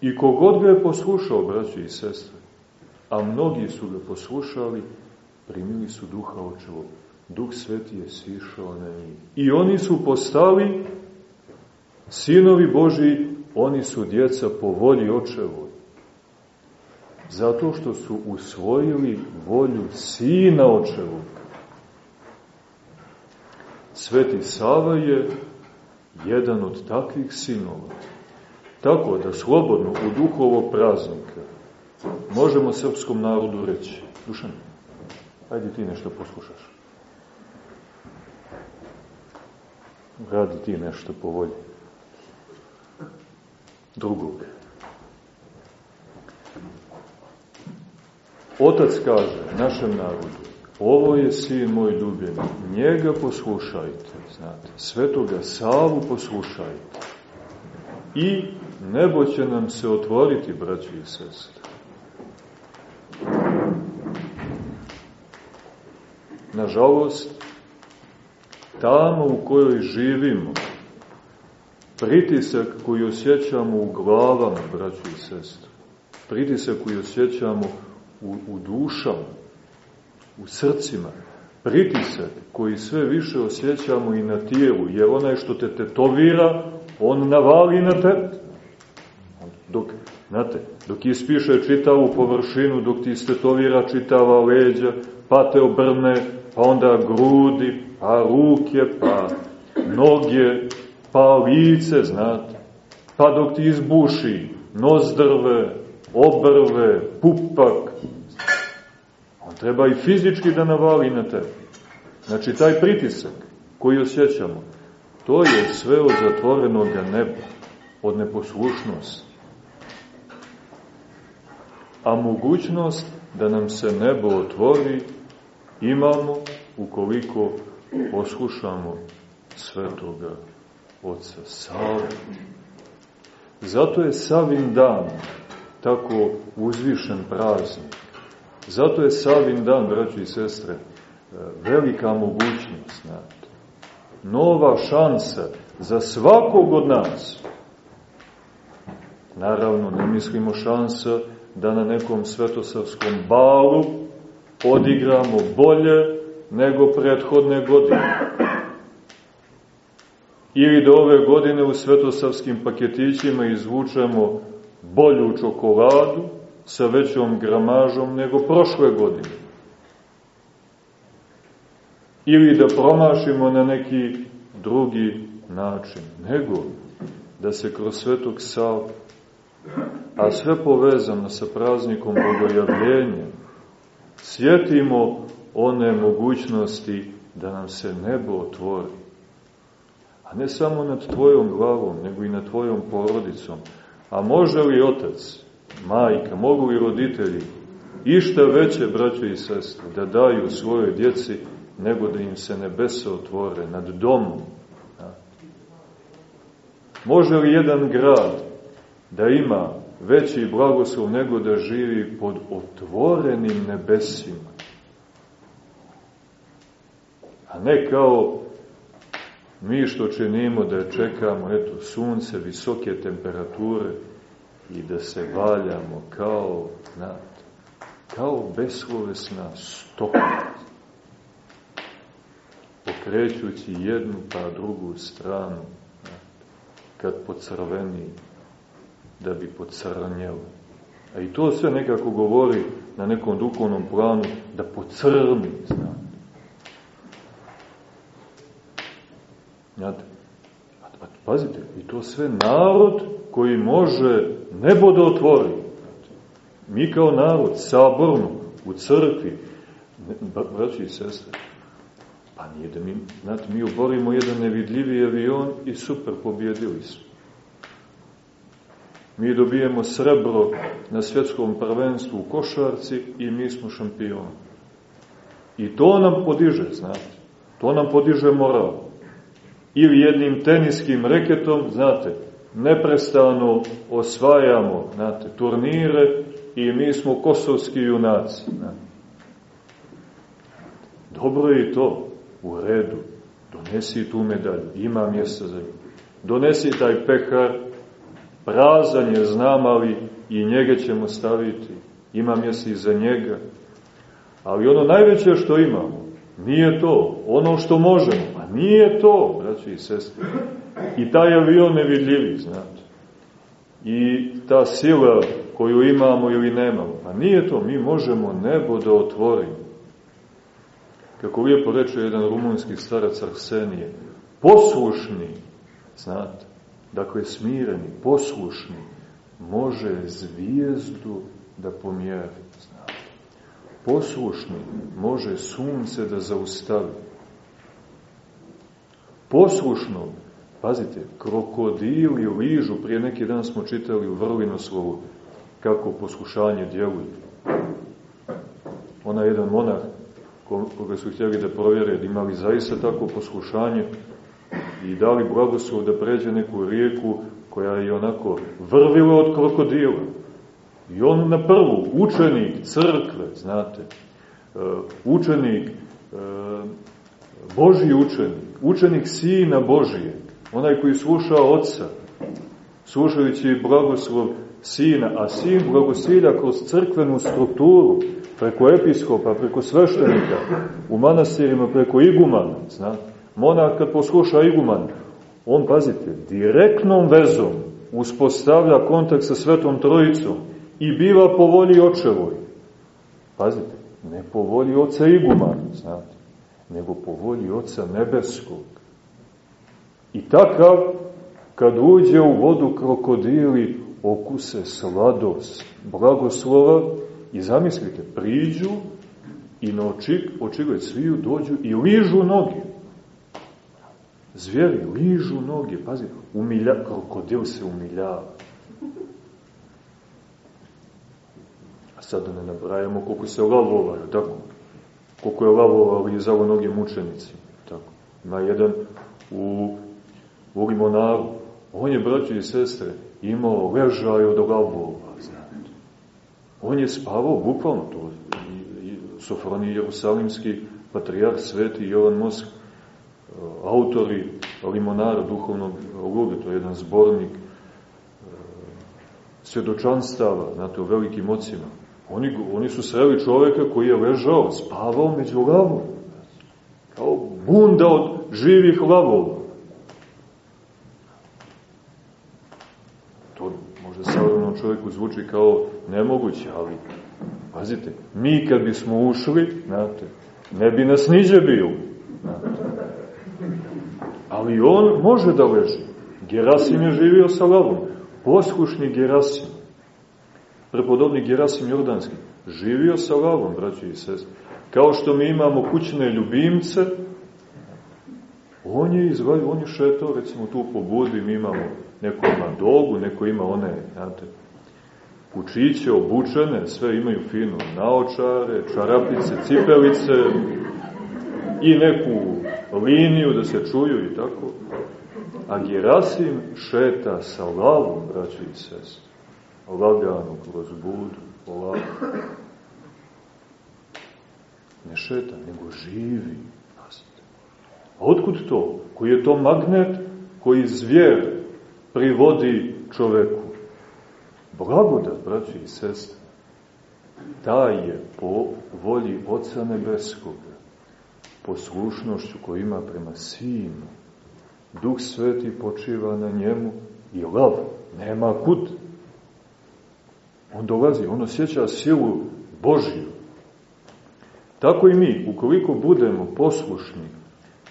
Speaker 2: I kogod ga je poslušao, braći i sestre, a mnogi su ga poslušali, primili su duha očevog. Duh sveti je sišao na njih. I oni su postali sinovi Boži, oni su djeca po volji očevoj. Zato što su usvojili volju sina očevog. Sveti Sava je jedan od takvih sinova. Tako da slobodno u duhu ovog praznika možemo srpskom narodu reći, Dušan, ajde ti nešto poslušaš. Radi ti nešto po volji drugog. Otac kaže našem narodu, ovo je sin moj ljubljeni, njega poslušajte, znate, svetoga Savu poslušajte. I nebo će nam se otvoriti, braći i sestre. Nažalost, tamo u kojoj živimo, pritisak koji osjećamo u glavama, braći i sestre, pritisak koji osjećamo u, u dušama, u srcima, pritisak koji sve više osjećamo i na tijelu, jer onaj što te tetovira, on navali na te. Dok, znate, dok ispiše čitavu površinu, dok ti stetovira čitava leđa, pa te obrne, pa onda grudi, pa ruke, pa noge, pa lice, znate, pa dok ti izbuši nozdrve, obrve, pupak, on treba i fizički da navali na tebe. Znači, taj pritisak koji osjećamo, to je sve od zatvorenog neba, od neposlušnosti. A mogućnost da nam se nebo otvori imamo ukoliko poslušamo svetoga oca Save. Zato je Savin dan tako uzvišen praznik. Zato je Savin dan, braći i sestre, e, velika mogućnost, znate. Nova šansa za svakog od nas. Naravno, ne mislimo šansa da na nekom svetosavskom balu odigramo bolje nego prethodne godine ili da ove godine u svetosavskim paketićima izvučemo bolju čokoladu sa većom gramažom nego prošle godine. Ili da promašimo na neki drugi način, nego da se kroz svetog Sava, a sve povezano sa praznikom Bogojavljenja, sjetimo one mogućnosti da nam se nebo otvori a ne samo nad tvojom glavom, nego i nad tvojom porodicom. A može li otac, majka, mogu li roditelji išta veće, braće i sestre, da daju svojoj djeci, nego da im se nebesa otvore nad domom? Može li jedan grad da ima veći blagoslov nego da živi pod otvorenim nebesima? A ne kao Mi što činimo da čekamo, eto, sunce, visoke temperature i da se valjamo kao, znate, kao beslovesna stoka, pokrećući jednu pa drugu stranu, kad pocrveni, da bi pocrnjelo. A i to sve nekako govori na nekom duhovnom planu da pocrni, znate. Znate? Pazite, i to sve narod koji može nebo da otvori. Mi kao narod, saborno, u crkvi, braći i sestre, pa nije da mi, znate, mi oborimo jedan nevidljivi avion i super, pobjedili smo. Mi dobijemo srebro na svjetskom prvenstvu u košarci i mi smo šampioni. I to nam podiže, znate, to nam podiže moral. Ili jednim teniskim reketom, znate, neprestano osvajamo, znate, turnire i mi smo kosovski junaci. Znate. Dobro je to, u redu, donesi tu medalju, ima mjesta za nju. Donesi taj pehar, prazan je, znam, ali i njega ćemo staviti, ima mjesta i za njega. Ali ono najveće što imamo, nije to, ono što možemo, nije to, braći i sestri. I taj avion nevidljivi, znate. I ta sila koju imamo ili nemamo, a nije to, mi možemo nebo da otvorimo. Kako lijepo reče jedan rumunski starac Arsenije, poslušni, znate, dakle smireni, poslušni, može zvijezdu da pomjeri, znate. Poslušni može sunce da zaustavi. Poslušno, pazite, krokodili ližu, prije neki dan smo čitali u Vrlinoslovu kako poslušanje djeluje. Ona jedan monah koga su htjeli da provjere, da imali zaista tako poslušanje i dali blagoslov da pređe neku rijeku koja je onako vrvila od krokodila. I on na prvu, učenik crkve, znate, e, učenik, Boži učenik, učenik Sina Božije, onaj koji sluša Otca, slušajući blagoslov Sina, a Sin blagosilja kroz crkvenu strukturu, preko episkopa, preko sveštenika, u manastirima preko igumana, znate. Monah kad posluša iguman, on, pazite, direktnom vezom uspostavlja kontakt sa Svetom Trojicom i biva po volji očevoj. Pazite, ne po volji oca igumana, znate, nego po volji oca nebeskog. I takav, kad uđe u vodu krokodili, okuse sladost, blagoslova, I zamislite, priđu i na očig, očigled sviju dođu i ližu noge. Zvijeri ližu noge, pazi, umilja, krokodil se umiljava. A sad da ne nabrajamo koliko se lavova, tako? Koliko je lavova lizalo noge mučenici, tako? Ima jedan u, u limonaru, on je, braći i sestre, imao ležaj od lavova On je spavao, bukvalno to, Sofronij Jerusalimski, patrijarh Sveti Jovan Mosk, autori Limonara, duhovnog lude, to je jedan zbornik e, svjedočanstava, znate, u velikim ocima. Oni, oni su sreli čoveka koji je ležao, spavao među lavom, kao bunda od živih lavova. To možda savremenom čovjeku zvuči kao nemoguće, ali pazite, mi kad bismo ušli, znate, ne bi nas niđe bio. Znate. Ali on može da leži. Gerasim je živio sa lavom. Poslušni Gerasim. Prepodobni Gerasim Jordanski. Živio sa lavom, braći i sest. Kao što mi imamo kućne ljubimce, on je izvalio, on je šetao, recimo tu po budi, mi imamo neko ima dogu, neko ima one, znate, kučiće obučene, sve imaju fino naočare, čarapice, cipelice i neku liniju da se čuju i tako. A Gerasim šeta sa lavom, braći i sest, lagano kroz budu, polako. Ne šeta, nego živi. A otkud to? Koji je to magnet koji zvjer privodi čoveku? Blagodat, braći i sestre, ta je po volji Oca Nebeskoga, poslušnošću koju ima prema Sinu. Duh Sveti počiva na njemu i lav, nema kud. On dolazi, on osjeća silu Božiju. Tako i mi, ukoliko budemo poslušni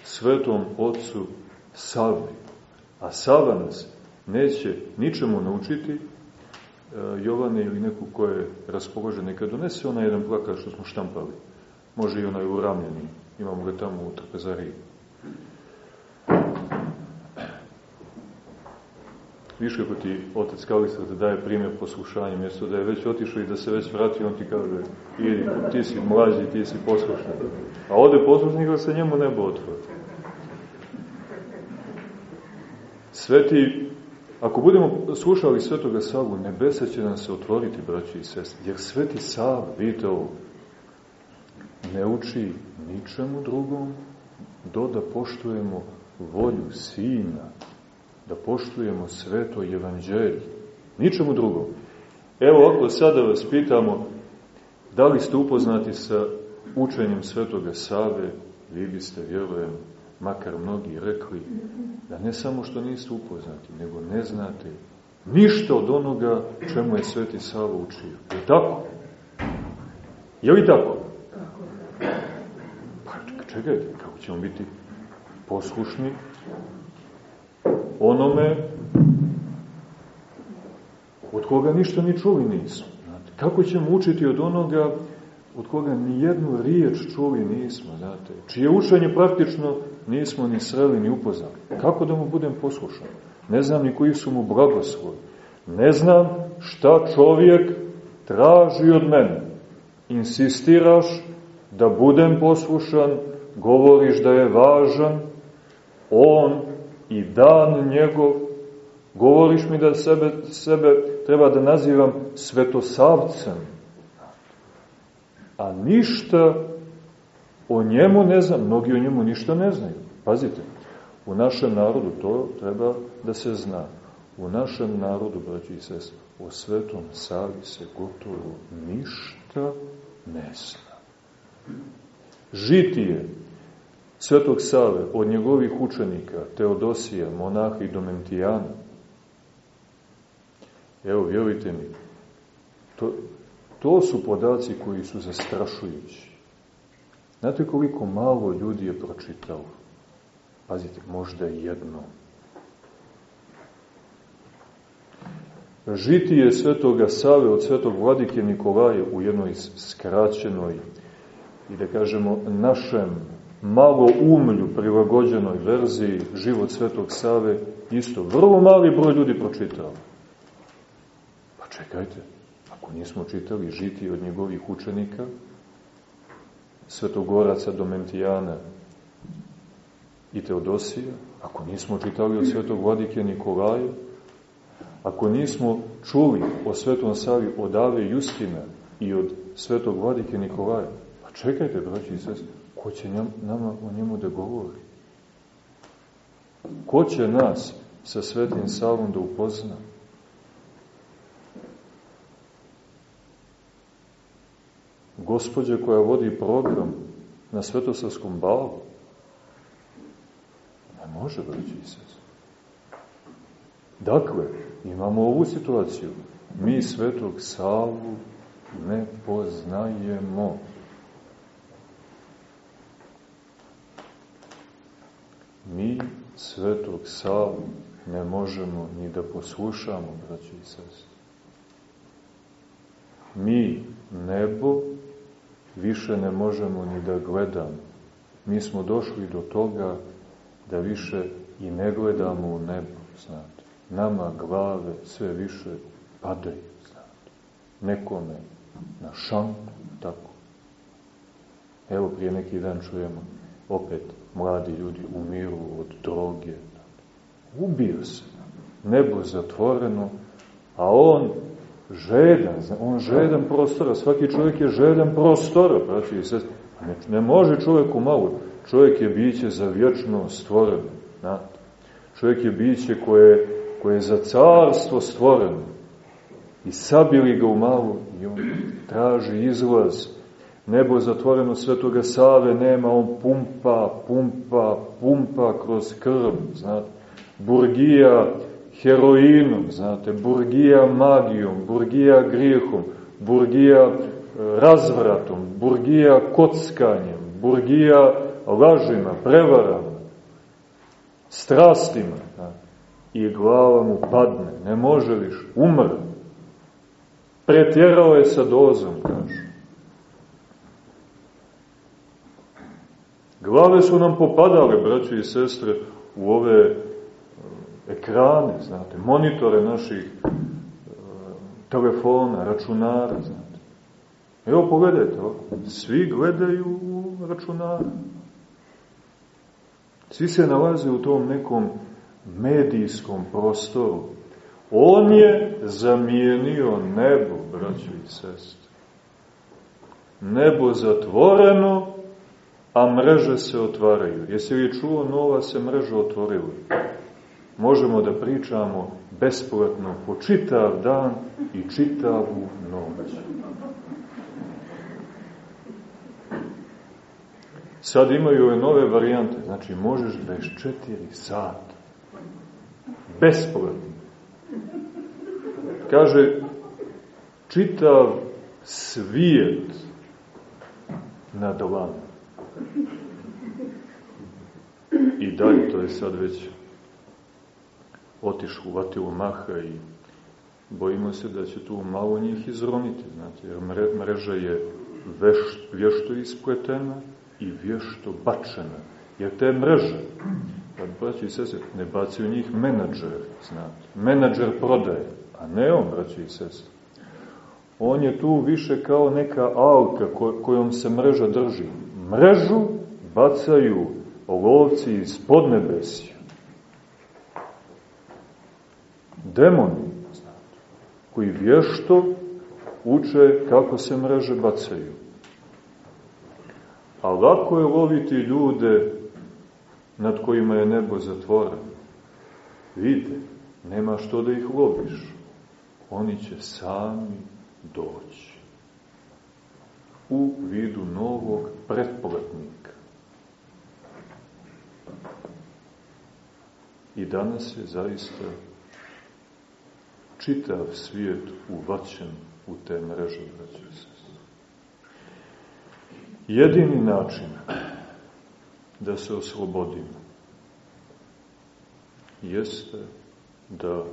Speaker 2: svetom Otcu Savi, a Sava nas neće ničemu naučiti, E, Jovane ili neku ko je raspoložen, neka donese onaj jedan plakat što smo štampali. Može i onaj uramljeni, imamo ga tamo u trpezariji. Viš kako ti otac Kalisar da daje primjer poslušanja, mjesto da je već otišao i da se već vrati, on ti kaže, idi, ti si mlađi, ti si poslušan. A ode poslušnik da se njemu nebo otvori. Sveti, ako budemo slušali Svetoga Savu, nebesa će nam se otvoriti, braći i sestri, jer Sveti Sav, vidite ovo, ne uči ničemu drugom do da poštujemo volju Sina, da poštujemo sveto evanđelje. Ničemu drugom. Evo ako sada vas pitamo, da li ste upoznati sa učenjem svetoga Save, vi biste, vjerujem, makar mnogi rekli, da ne samo što niste upoznati, nego ne znate ništa od onoga čemu je sveti Sava učio. Je tako? Je li tako? Pa čekajte, kako ćemo biti poslušni onome od koga ništa ni čuli nismo. Znate, kako ćemo učiti od onoga od koga ni jednu riječ čuli nismo, znate, čije učenje praktično nismo ni sreli ni upoznali. Kako da mu budem poslušan? Ne znam ni koji su mu blagoslovi. Ne znam šta čovjek traži od mene. Insistiraš da budem poslušan, govoriš da je važan, on i dan njegov, govoriš mi da sebe, sebe treba da nazivam svetosavcem, a ništa o njemu ne znam, mnogi o njemu ništa ne znaju. Pazite, u našem narodu to treba da se zna. U našem narodu, braći i sest, o svetom savi se gotovo ništa ne zna. Žitije Svetog Save od njegovih učenika, Teodosija, monaha i Domentijana. Evo, vjerujte mi, to, to su podaci koji su zastrašujući. Znate koliko malo ljudi je pročitalo? Pazite, možda jedno. Žitije svetoga Save od svetog vladike Nikolaje u jednoj skraćenoj i da kažemo našem malo umlju prilagođenoj verziji život Svetog Save isto vrlo mali broj ljudi pročitao. Pa čekajte, ako nismo čitali žiti od njegovih učenika, Svetogoraca Domentijana i Teodosija, ako nismo čitali od Svetog Vladike Nikolaja, ako nismo čuli o Svetom Savi od Ave Justina i od Svetog Vladike Nikolaja, pa čekajte, braći i sestri, Ko će nama o njemu da govori? Ko će nas sa Svetim Savom da upozna? Gospodje koja vodi program na Svetosavskom balu? Ne može, braći i sest. Dakle, imamo ovu situaciju. Mi Svetog Savu ne poznajemo. Mi svetog Savu ne možemo ni da poslušamo, braći i sestri. Mi nebo više ne možemo ni da gledamo. Mi smo došli do toga da više i ne gledamo u nebo, znate. Nama glave sve više padaju, znate. Nekome na šanku, tako. Evo, prije neki dan čujemo opet mladi ljudi umiru od droge. Ubio se. Nebo zatvoreno, a on žedan, on žedan prostora, svaki čovjek je žedan prostora, braći i sest. Ne, ne može čovjek u malo, čovjek je biće za vječno stvoreno, znate. Čovjek je biće koje, koje je za carstvo stvoreno. I sabili ga u malu i on traži izlaz nebo zatvoreno svetoga Save nema, on pumpa, pumpa, pumpa kroz krv, znate, burgija heroinom, znate, burgija magijom, burgija grijehom, burgija e, razvratom, burgija kockanjem, burgija lažima, prevarama, strastima, znate, i glava mu padne, ne može više, umre. Pretjerao je sa dozom, kaže. Glave su nam popadale, braći i sestre, u ove e, ekrane, znate, monitore naših e, telefona, računara, znate. Evo pogledajte, svi gledaju u računara. Svi se nalaze u tom nekom medijskom prostoru. On je zamijenio nebo, braćo i sestre. Nebo zatvoreno, a mreže se otvaraju. Jesi li čuo, nova se mreža otvorila? Možemo da pričamo besplatno po čitav dan i čitavu noć. Sad imaju ove nove varijante, znači možeš 24 sata. Besplatno. Kaže, čitav svijet na dlanu. I dalje, to je sad već otišu vatilo maha i bojimo se da će tu malo njih izroniti, znate, jer mreža je veš, vješto ispletena i vješto bačena. Jer te mreže, kad braći i sese, ne baci u njih menadžer, znate. Menadžer prodaje, a ne on, braći i sese. On je tu više kao neka alka kojom se mreža drži. Mrežu bacaju lovci iz podnebesija. Demoni, znate, koji vješto uče kako se mreže bacaju. A lako je loviti ljude nad kojima je nebo zatvoreno. Vidite, nema što da ih loviš. Oni će sami doći. U vidu novog pretplatnika. I danas je zaista čitav svijet uvaćen u te mreže, braće se. Jedini način da se oslobodimo jeste da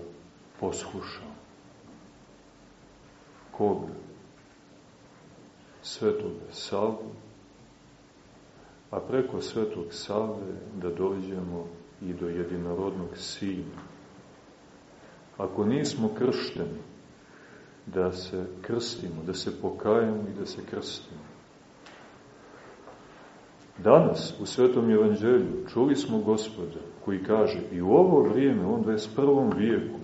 Speaker 2: poslušamo. Koga? Svetoga Savu, a preko Svetog Save da dođemo i do jedinorodnog Sina. Ako nismo kršteni, da se krstimo, da se pokajamo i da se krstimo. Danas, u Svetom Evanđelju, čuli smo gospoda koji kaže i u ovo vrijeme, on 21. vijeku,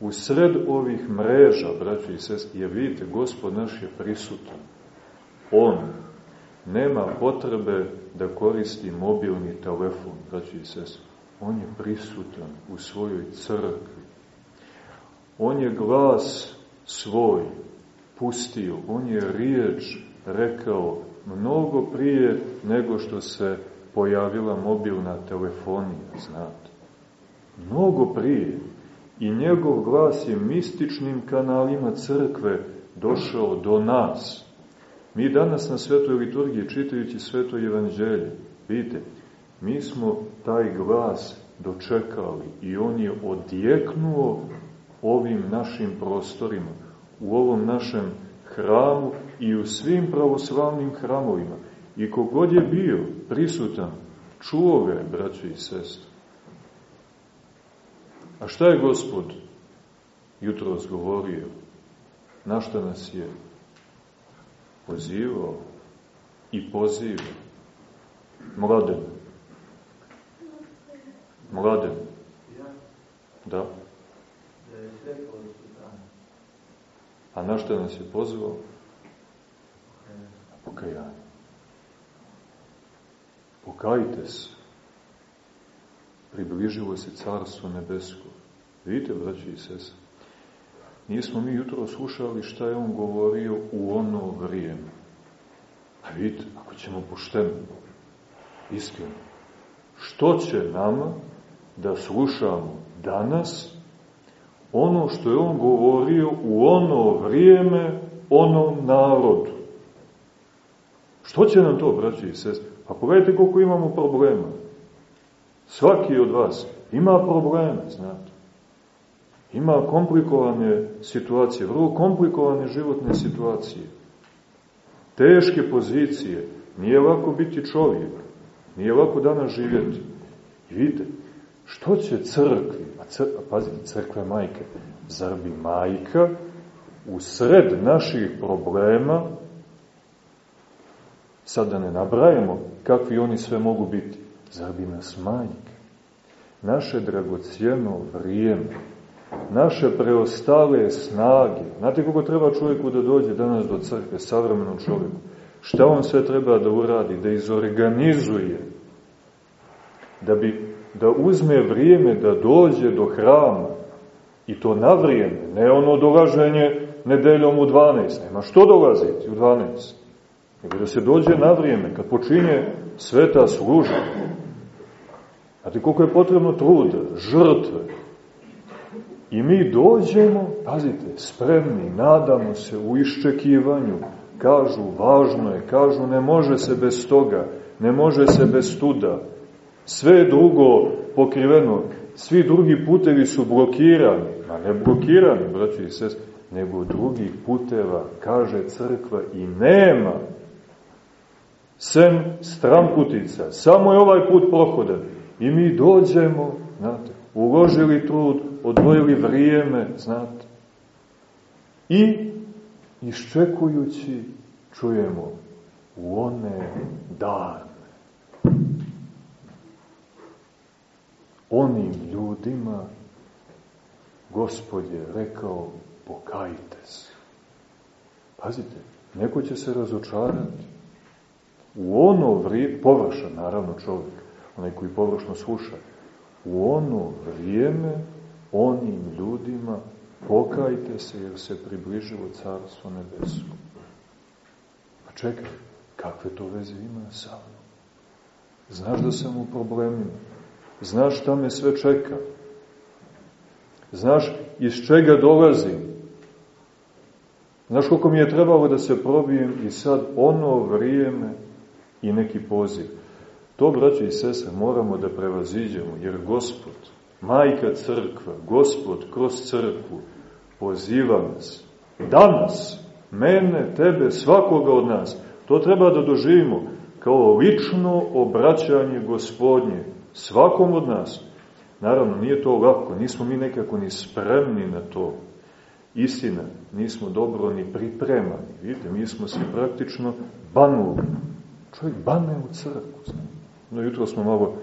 Speaker 2: u sred ovih mreža, braći i sestri, je vidite, gospod naš je prisutan. On nema potrebe da koristi mobilni telefon, braći i sestri. On je prisutan u svojoj crkvi. On je glas svoj pustio, on je riječ rekao mnogo prije nego što se pojavila mobilna telefonija, znate. Mnogo prije. I njegov glas je mističnim kanalima crkve došao do nas. Mi danas na svetoj liturgiji, čitajući sveto evanđelje, vidite, mi smo taj glas dočekali i on je odjeknuo ovim našim prostorima, u ovom našem hramu i u svim pravoslavnim hramovima. I kogod je bio prisutan, čuo ga je, braćo i sestre. A šta je gospod jutro razgovorio? Na šta nas je pozivao i poziva? Mladen. Mladen. Da. A na što nas je pozvao? Pokajanje. Pokajte se. Približilo se carstvo nebesko. Vidite, braći i sese, nismo mi jutro slušali šta je on govorio u ono vrijeme. A vidite, ako ćemo pošteno, iskreno, što će nama da slušamo danas ono što je on govorio u ono vrijeme onom narodu. Što će nam to, braći i sest? Pa pogledajte koliko imamo problema. Svaki od vas ima probleme, znate. Ima komplikovane situacije, vrlo komplikovane životne situacije. Teške pozicije. Nije lako biti čovjek. Nije lako danas živjeti. I vidite, što će crkvi, a, cr, pazite, crkve majke, zar bi majka u sred naših problema, sad da ne nabrajamo kakvi oni sve mogu biti, zar bi nas majke, naše dragocijeno vrijeme, naše preostale snage. Znate kako treba čovjeku da dođe danas do crkve, savremenom čovjeku? Šta on sve treba da uradi, da izorganizuje, da bi da uzme vrijeme da dođe do hrama i to na vrijeme, ne ono dolaženje nedeljom u 12, nema što dolaziti u 12, nego da se dođe na vrijeme, kad počinje sveta služba. Znate koliko je potrebno truda, žrtve. I mi dođemo, pazite, spremni, nadamo se u iščekivanju, kažu važno je, kažu ne može se bez toga, ne može se bez tuda, sve drugo pokriveno, svi drugi putevi su blokirani, a ne blokirani, braći i sest, nego drugih puteva, kaže crkva, i nema. Sem stramputica, samo je ovaj put prohodan. I mi dođemo, znate, uložili trud, odvojili vrijeme, znate. I, iščekujući, čujemo u one dane. Onim ljudima Gospod je rekao, pokajte se. Pazite, neko će se razočarati. U ono vrijeme, površan naravno čovjek, onaj koji površno sluša, u ono vrijeme onim ljudima pokajte se jer se približilo Carstvo nebesko. Pa čekaj, kakve to veze ima sa mnom? Znaš da sam u problemima. Znaš šta me sve čeka. Znaš iz čega dolazim. Znaš koliko mi je trebalo da se probijem i sad ono vrijeme i neki poziv. To, braći i sese, moramo da prevaziđemo, jer Gospod, majka crkva, Gospod kroz crkvu poziva nas. Danas, mene, tebe, svakoga od nas. To treba da doživimo kao lično obraćanje gospodnje svakom od nas. Naravno, nije to lako, nismo mi nekako ni spremni na to. Istina, nismo dobro ni pripremani. Vidite, mi smo svi praktično banuli. Čovjek bane u crkvu. No, jutro smo malo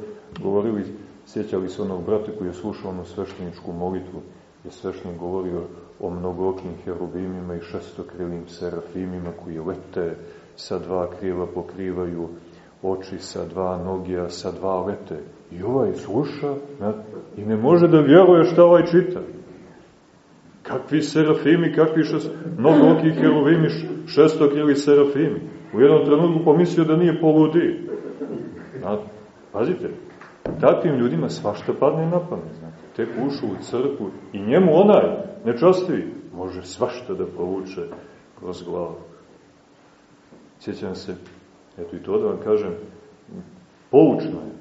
Speaker 2: govorili, sjećali se onog brata koji je slušao onu svešteničku molitvu, je sveštenik govorio o mnogokim herubimima i šestokrilim serafimima koji lete sa dva krila pokrivaju oči sa dva nogija, sa dva lete. I ovaj sluša ne, i ne može da vjeruje šta ovaj čita. Kakvi serafimi, kakvi šest, mnogoki heruvimi, šestokili serafimi. U jednom trenutku pomislio da nije poludi. Znate, pazite, takvim ljudima svašta padne na pamet. Znate, tek ušu u crkvu i njemu onaj, nečastivi, može svašta da povuče kroz glavu. Sjećam se, eto i to da vam kažem, poučno je.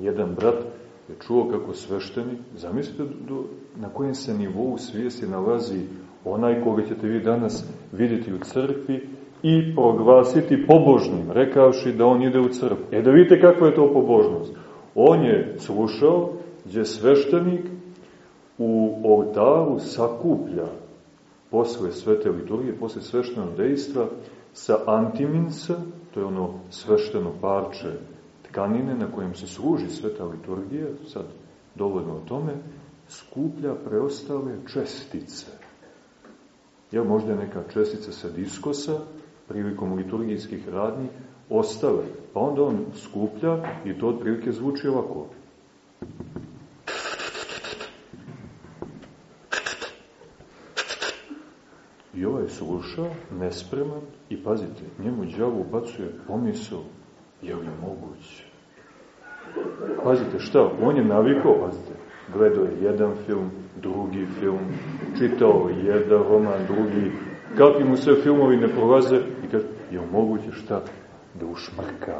Speaker 2: Jedan brat je čuo kako sveštenik, zamislite do, na kojem se nivou svijesti nalazi onaj koga ćete vi danas vidjeti u crkvi i proglasiti pobožnim, rekavši da on ide u crkvu. E da vidite kakva je to pobožnost. On je slušao gdje sveštenik u oltaru sakuplja posle svete liturgije, posle sveštenog dejstva, sa antiminsa, to je ono svešteno parče tkanine na kojem se služi sveta liturgija, sad dovoljno o tome, skuplja preostale čestice. Jel možda neka čestica sa diskosa, prilikom liturgijskih radnji, ostale. Pa onda on skuplja i to otprilike zvuči ovako. I ovaj sluša, nespreman, i pazite, njemu džavu ubacuje pomisao, je li moguće? Pazite, šta? On je navikao, pazite, gledao je jedan film, drugi film, čitao jedan roman, drugi, kakvi mu sve filmovi ne prolaze, i kaže, je li moguće šta? Da ušmrka.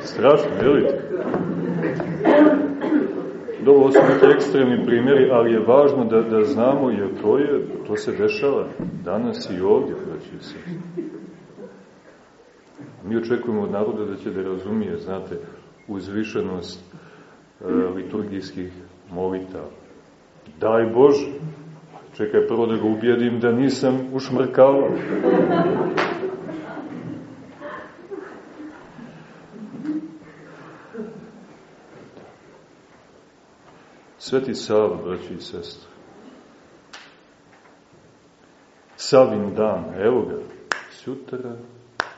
Speaker 2: Strašno, vidite? Dobro, su neki ekstremni primjeri, ali je važno da, da znamo, jer to, je, to se dešava danas i ovdje, braći se. Mi očekujemo od naroda da će da razumije, znate, uzvišenost e, liturgijskih molita. Daj Bože! Čekaj prvo da ga ubijedim da nisam ušmrkavao. Sveti Sava, braći i sestre. Savin dan, evo ga, sutra,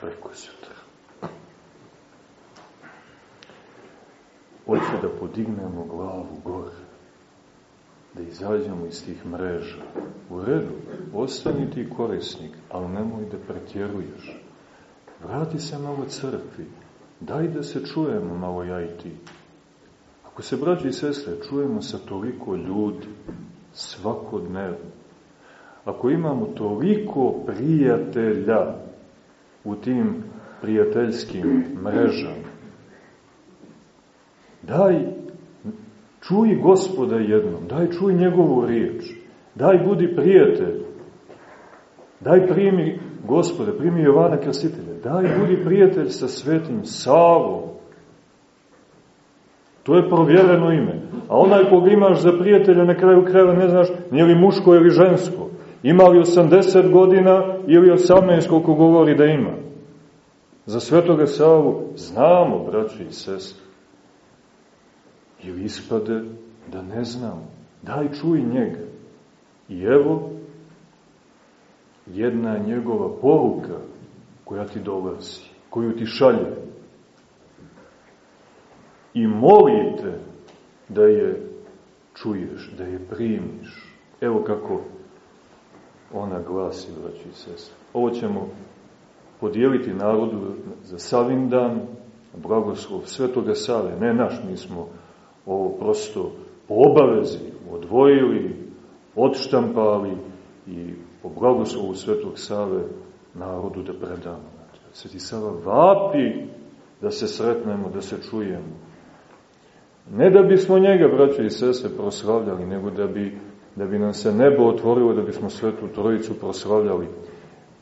Speaker 2: preko sutra. Hoće da podignemo glavu gore, da izađemo iz tih mreža. U redu, ostani ti korisnik, ali nemoj da pretjeruješ. Vrati se malo crkvi, daj da se čujemo malo ja i ti. Ako se, braći i sestre, čujemo sa toliko ljudi, svakodnevno, ako imamo toliko prijatelja u tim prijateljskim mrežama, daj, čuj gospoda jednom, daj čuj njegovu riječ, daj budi prijatelj, daj primi gospoda, primi Jovana Krasitelja, daj budi prijatelj sa svetim Savom, To je provjereno ime. A onaj koga imaš za prijatelja na kraju krajeva ne znaš nije li muško ili žensko. Ima li 80 godina ili 18 koliko govori da ima. Za svetoga Savu znamo, braći i sestri. Ili ispade da ne znamo. Daj čuj njega. I evo jedna njegova poruka koja ti dolazi, koju ti šalje i molite da je čuješ, da je primiš. Evo kako ona glasi, braći i sese. Ovo ćemo podijeliti narodu za Savindan, blagoslov Svetoga Save, ne naš, mi smo ovo prosto po obavezi odvojili, odštampali i po blagoslovu Svetog Save narodu da predamo. Sveti Sava vapi da se sretnemo, da se čujemo, Ne da bismo njega, braće i sese, proslavljali, nego da bi, da bi nam se nebo otvorilo, da bismo Svetu Trojicu proslavljali.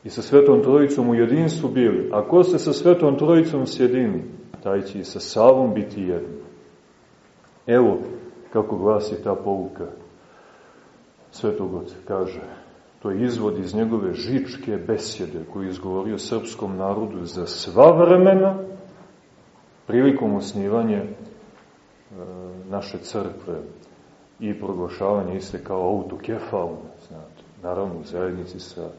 Speaker 2: I sa Svetom Trojicom u jedinstvu bili. A ko se sa Svetom Trojicom sjedini, taj će i sa Savom biti jedno. Evo kako glasi ta pouka. Svetog Otca kaže, to je izvod iz njegove žičke besjede koju je izgovorio srpskom narodu za sva vremena prilikom osnivanja E, naše crkve i proglašavanje iste kao autokefalne, znate, naravno u zajednici sa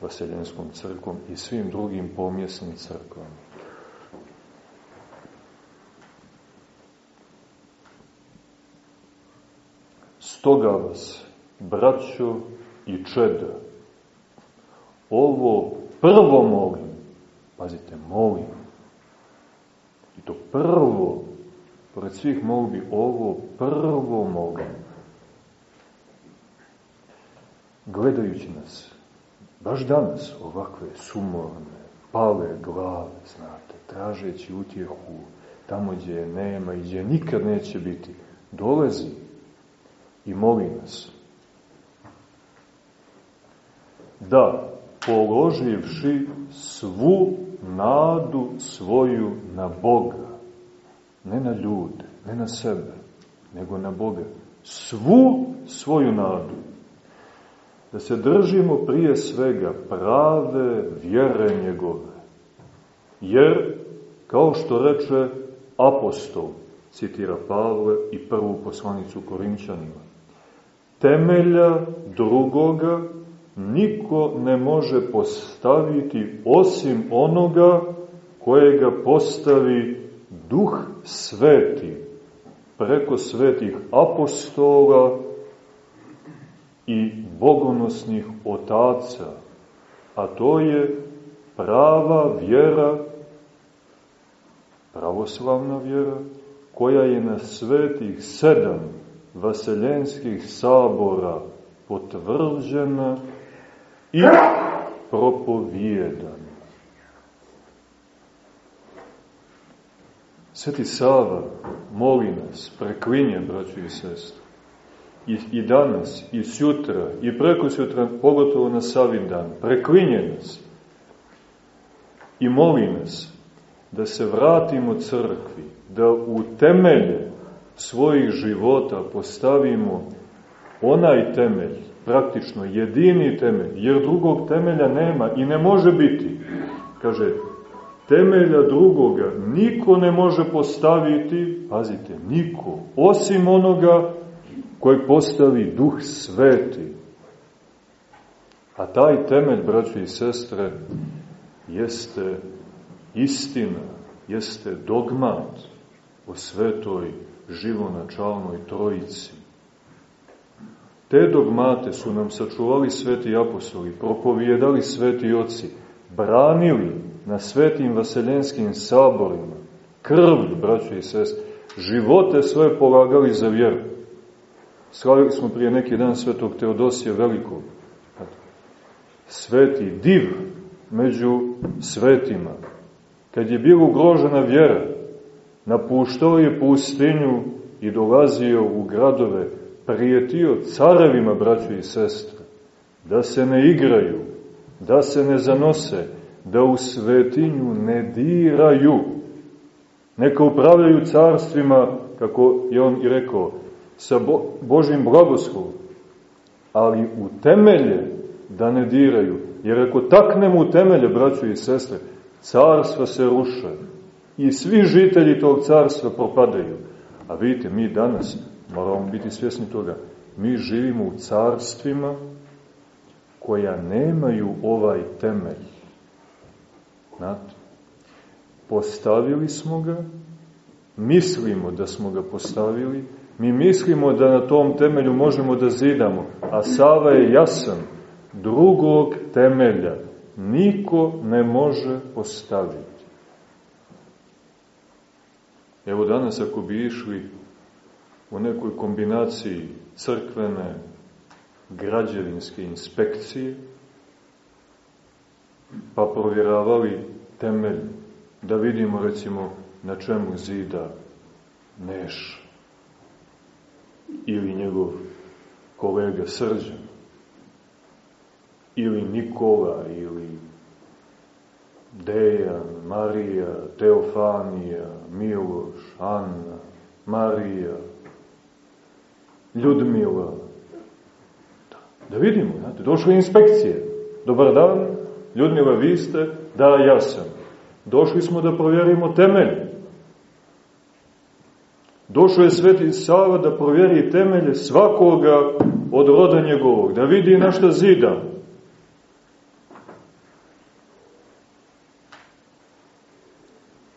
Speaker 2: Vaseljenskom crkvom i svim drugim pomjesnim crkvama. Stoga vas, braćo i čeda, ovo prvo molim, pazite, molim, i to prvo pored svih molbi, ovo prvo molim. Gledajući nas, baš danas, ovakve sumorne, pale glave, znate, tražeći utjehu tamo gdje je nema i gdje nikad neće biti, dolazi i moli nas da, položivši svu nadu svoju na Boga, ne na ljude, ne na sebe, nego na Boga. Svu svoju nadu. Da se držimo prije svega prave vjere njegove. Jer, kao što reče apostol, citira Pavle i prvu poslanicu Korinčanima, temelja drugoga niko ne može postaviti osim onoga kojega postavi duh sveti preko svetih apostola i bogonosnih otaca, a to je prava vjera, pravoslavna vjera, koja je na svetih sedam vaseljenskih sabora potvrđena i propovijedana. Sveti Sava moli nas, preklinje, braću i sestri, i, i danas, i sutra, i preko sutra, pogotovo na Savin dan, preklinje nas i moli nas da se vratimo crkvi, da u temelje svojih života postavimo onaj temelj, praktično jedini temelj, jer drugog temelja nema i ne može biti. Kaže, temelja drugoga niko ne može postaviti, pazite, niko, osim onoga koji postavi duh sveti. A taj temelj, braći i sestre, jeste istina, jeste dogmat o svetoj živonačalnoj trojici. Te dogmate su nam sačuvali sveti apostoli, propovijedali sveti oci, branili na svetim vaseljenskim saborima, krvlju, braćo i sest, živote svoje polagali za vjeru. Slavili smo prije neki dan svetog Teodosija Velikog. Sveti div među svetima. Kad je bila ugrožena vjera, napuštao je pustinju i dolazio u gradove, prijetio carevima, braćo i sestre, da se ne igraju, da se ne zanose, da u svetinju ne diraju, neka upravljaju carstvima, kako je on i rekao, sa Bo Božim blagoslovom, ali u temelje da ne diraju, jer ako taknemo u temelje, braćo i sestre, carstva se ruše i svi žitelji tog carstva propadaju. A vidite, mi danas moramo biti svjesni toga, mi živimo u carstvima koja nemaju ovaj temelj. Znate, postavili smo ga, mislimo da smo ga postavili, mi mislimo da na tom temelju možemo da zidamo, a Sava je jasan, drugog temelja niko ne može postaviti. Evo danas ako bi išli u nekoj kombinaciji crkvene, građevinske inspekcije, pa provjeravali temelj, da vidimo recimo na čemu zida Neš ili njegov kolega Srđan ili Nikola ili Dejan, Marija, Teofanija, Miloš, Anna, Marija, Ljudmila. Da vidimo, znate, došle inspekcije. Dobar dan, Ljudmila, vi ste? Da, ja sam. Došli smo da provjerimo temelje. Došao je Sveti Sava da provjeri temelje svakoga od roda njegovog, da vidi na šta zida.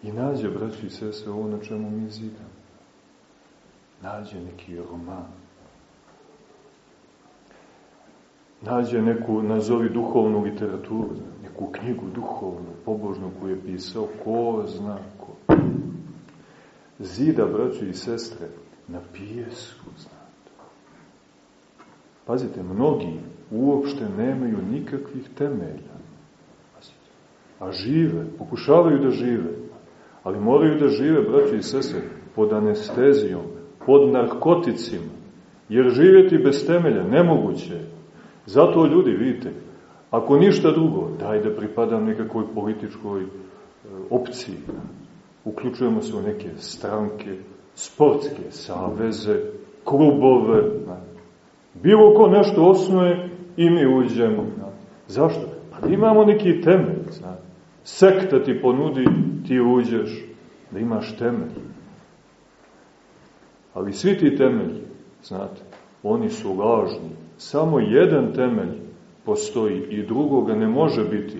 Speaker 2: I nađe, braći i sese, ovo na čemu mi zidamo. Nađe neki roman. Nađe neku, nazovi duhovnu literaturu, neku knjigu duhovnu, pobožnu koju je pisao, ko zna ko. Zida, braći i sestre, na pijesku, znate. Pazite, mnogi uopšte nemaju nikakvih temelja. Pazite. A žive, pokušavaju da žive ali moraju da žive, braći i sese, pod anestezijom, pod narkoticima, jer živjeti bez temelja nemoguće. Zato ljudi, vidite, ako ništa drugo, daj da pripadam nekakvoj političkoj e, opciji, uključujemo se u neke stranke, sportske saveze, klubove, bilo ko nešto osnuje i mi uđemo. Zašto? Pa da imamo neki temelj, znate. Sekta ti ponudi, ti uđeš, da imaš temelj. Ali svi ti temelji, znate, oni su lažni. Samo jedan temelj postoji i drugoga ne može biti,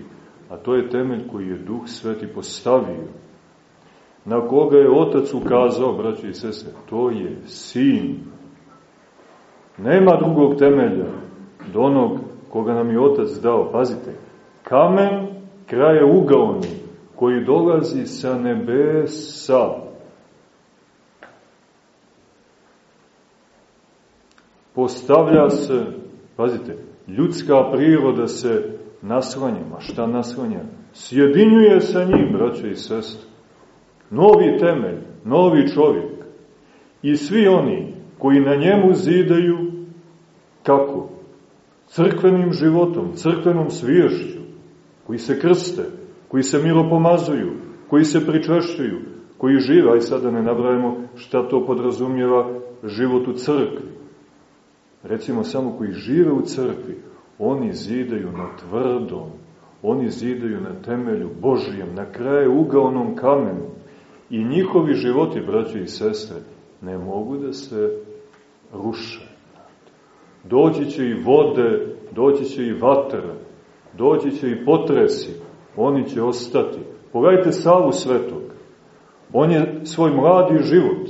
Speaker 2: a to je temelj koji je Duh Sveti postavio. Na koga je Otac ukazao, braći i sese, to je Sin. Nema drugog temelja do onog koga nam je Otac dao. Pazite, kamen kraje ugaoni koji dolazi sa nebesa. Postavlja se, pazite, ljudska priroda se naslanja. Ma šta naslanja? Sjedinjuje sa njim, braćo i sestre. Novi temelj, novi čovjek. I svi oni koji na njemu zidaju, kako? Crkvenim životom, crkvenom sviješću, koji se krste, koji se miropomazuju, koji se pričešćuju, koji žive, aj sada ne nabrajemo šta to podrazumijeva život u crkvi. recimo samo koji žive u crkvi, oni zidaju na tvrdom, oni zidaju na temelju Božijem, na kraju ugaonom kamenu. I njihovi životi, braći i sestre, ne mogu da se ruše. Doći će i vode, doći će i vatra, doći će i potresi, oni će ostati. Pogledajte Savu Svetog. On je svoj mladi život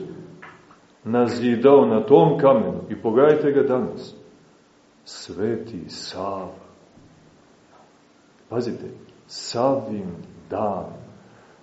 Speaker 2: nazidao na tom kamenu i pogledajte ga danas. Sveti Sava. Pazite, Savin dan.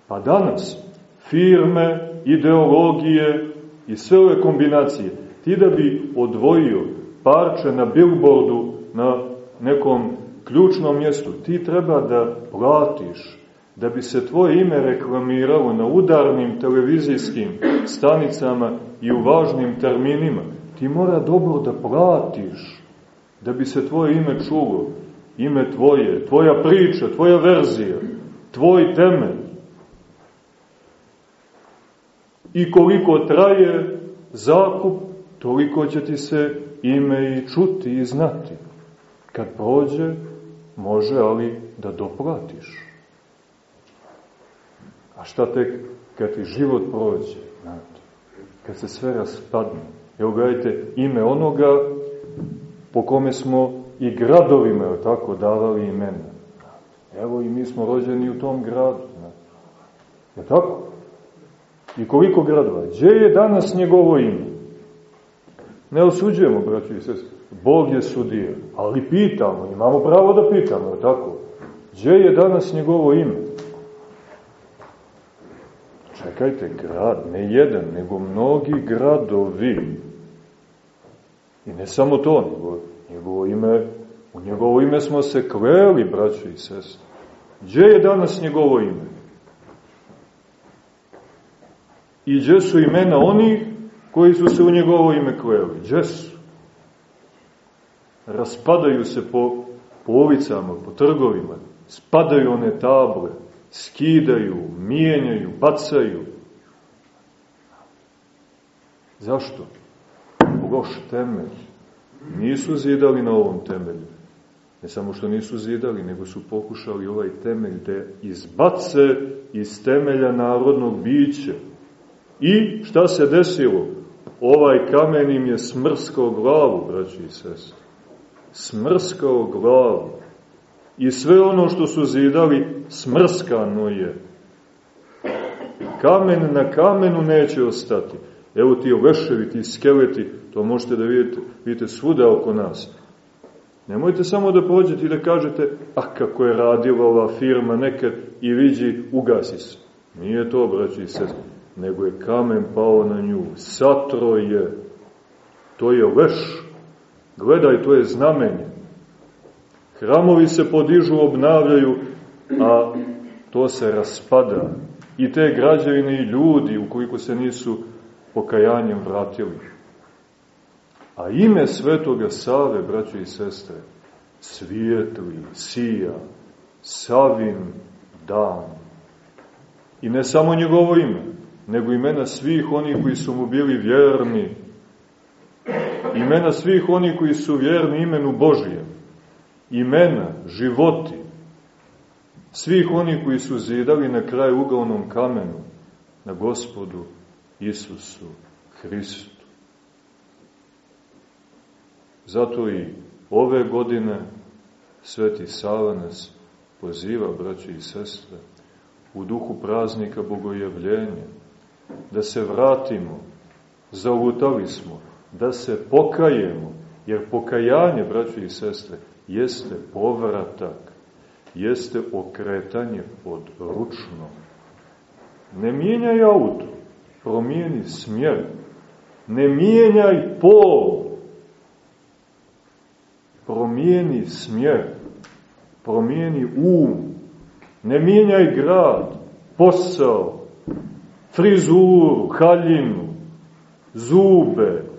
Speaker 2: Pa danas firme, ideologije i sve ove kombinacije, ti da bi odvojio parče na billboardu na nekom ključnom mjestu, ti treba da platiš da bi se tvoje ime reklamiralo na udarnim televizijskim stanicama i u važnim terminima, ti mora dobro da platiš da bi se tvoje ime čulo, ime tvoje, tvoja priča, tvoja verzija, tvoj temelj. I koliko traje zakup, toliko će ti se ime i čuti i znati. Kad prođe, može, ali da doplatiš. A šta tek kad ti život prođe, znate, kad se sve raspadne. Evo gledajte, ime onoga po kome smo i gradovima, je tako, davali imena. Evo i mi smo rođeni u tom gradu. Znate. Je tako? I koliko gradova? Gdje je danas njegovo ime? Ne osuđujemo, braći i sestri. Bog je sudija. Ali pitamo, imamo pravo da pitamo, tako? Gdje je danas njegovo ime? Čekajte, grad, ne jedan, nego mnogi gradovi. I ne samo to, nego njegovo ime, u njegovo ime smo se kleli, braćo i sestre. Gdje je danas njegovo ime? I gdje su imena onih koji su se u njegovo ime kleli? Gdje su? Raspadaju se po, po ulicama, po trgovima, spadaju one table, skidaju, mijenjaju, bacaju. Zašto? Loš temelj. Nisu zidali na ovom temelju. Ne samo što nisu zidali, nego su pokušali ovaj temelj da izbace iz temelja narodnog bića. I šta se desilo? Ovaj kamen im je smrskao glavu, braći i sestri. Smrskao glavu. I sve ono što su zidali, smrskano je. Kamen na kamenu neće ostati. Evo ti oveševi, ti skeleti, to možete da vidite, vidite svuda oko nas. Nemojte samo da prođete i da kažete, a kako je radila ova firma nekad i viđi, ugasi se. Nije to, braći sest, nego je kamen pao na nju. Satro je. To je veš. Gledaj, to je znamenje. Hramovi se podižu, obnavljaju, a to se raspada. I te građevine i ljudi, ukoliko se nisu pokajanjem vratili. A ime svetoga Save, braćo i sestre, svijetli, sija, Savin dan. I ne samo njegovo ime, nego imena svih onih koji su mu bili vjerni, imena svih onih koji su vjerni imenu Božijem, imena, životi, svih onih koji su zidali na kraju ugalnom kamenu, na gospodu Isusu Hristu. Zato i ove godine Sveti Sava nas poziva, braći i sestre, u duhu praznika Bogojavljenja, da se vratimo, zautali smo, da se pokajemo, jer pokajanje, braći i sestre, jeste povratak, jeste okretanje pod ručno. Ne mijenjaj auto, promijeni smjer. Ne mijenjaj pol, promijeni smjer, promijeni um. Ne mijenjaj grad, posao, frizuru, haljinu, zube.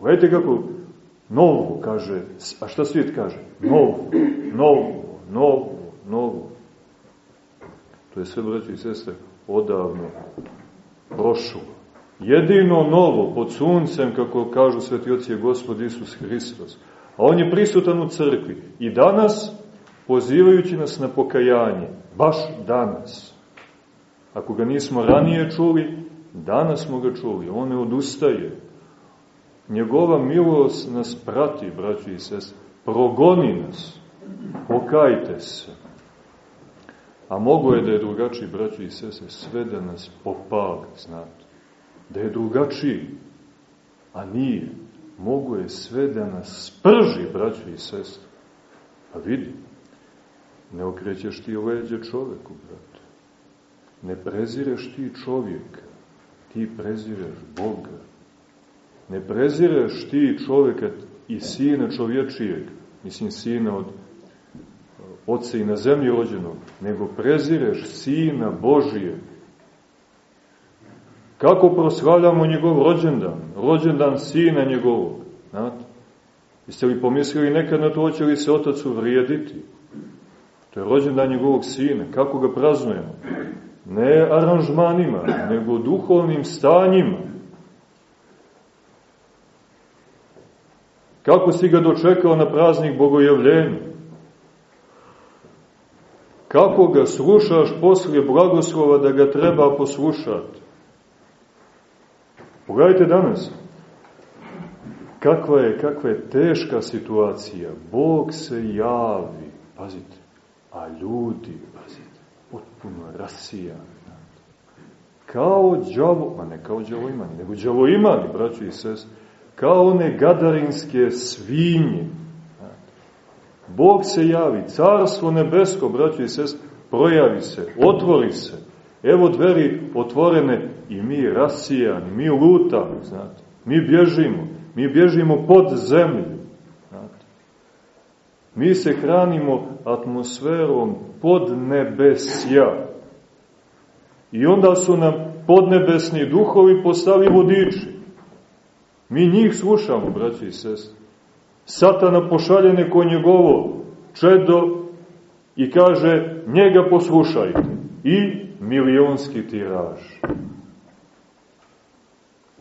Speaker 2: Gledajte kako novo kaže, a šta svijet kaže? Novo, novo, novo, novo. To je sve, braći i sestre, odavno prošlo. Jedino novo pod suncem, kako kažu sveti oci, je Gospod Isus Hristos. A On je prisutan u crkvi. I danas, pozivajući nas na pokajanje, baš danas. Ako ga nismo ranije čuli, danas smo ga čuli. On ne odustaje. Njegova milost nas prati, braći i sest. Progoni nas. Pokajte se. A mogo je da je drugačiji, braći i sese, sve da nas popali, znate. Da je drugačiji, a nije. Mogo je sve da nas sprži, braći i sese. A vidi, ne okrećeš ti leđe čoveku, brate. Ne prezireš ti čovjeka, ti prezireš Boga. Ne prezireš ti čovjeka i sina čovječijeg, mislim sina od oca i na zemlji rođenog, nego prezireš Sina Božije. Kako proslavljamo njegov rođendan? Rođendan Sina njegovog. Znate? Jeste li pomislili nekad na to, hoće li se otac uvrijediti? To je rođendan njegovog Sina. Kako ga praznujemo? Ne aranžmanima, nego duhovnim stanjima. Kako si ga dočekao na praznik Bogojavljenja? Kako ga slušaš poslije blagoslova da ga treba poslušati? Pogledajte danas. Kakva je, kakva je teška situacija. Bog se javi, pazite, a ljudi, pazite, potpuno rasijani. Kao džavo, ma ne kao džavo imani, nego džavo imani, braći i sest, kao one gadarinske svinje, Bog se javi, carstvo nebesko, braći i sest, projavi se, otvori se. Evo dveri otvorene i mi rasijani, mi lutamo, znate. Mi bježimo, mi bježimo pod zemlju. Znate. Mi se hranimo atmosferom pod nebesja. I onda su nam podnebesni duhovi postali vodiči. Mi njih slušamo, braći i sestri. Satana pošalje neko njegovo čedo i kaže njega poslušajte. I milionski tiraž.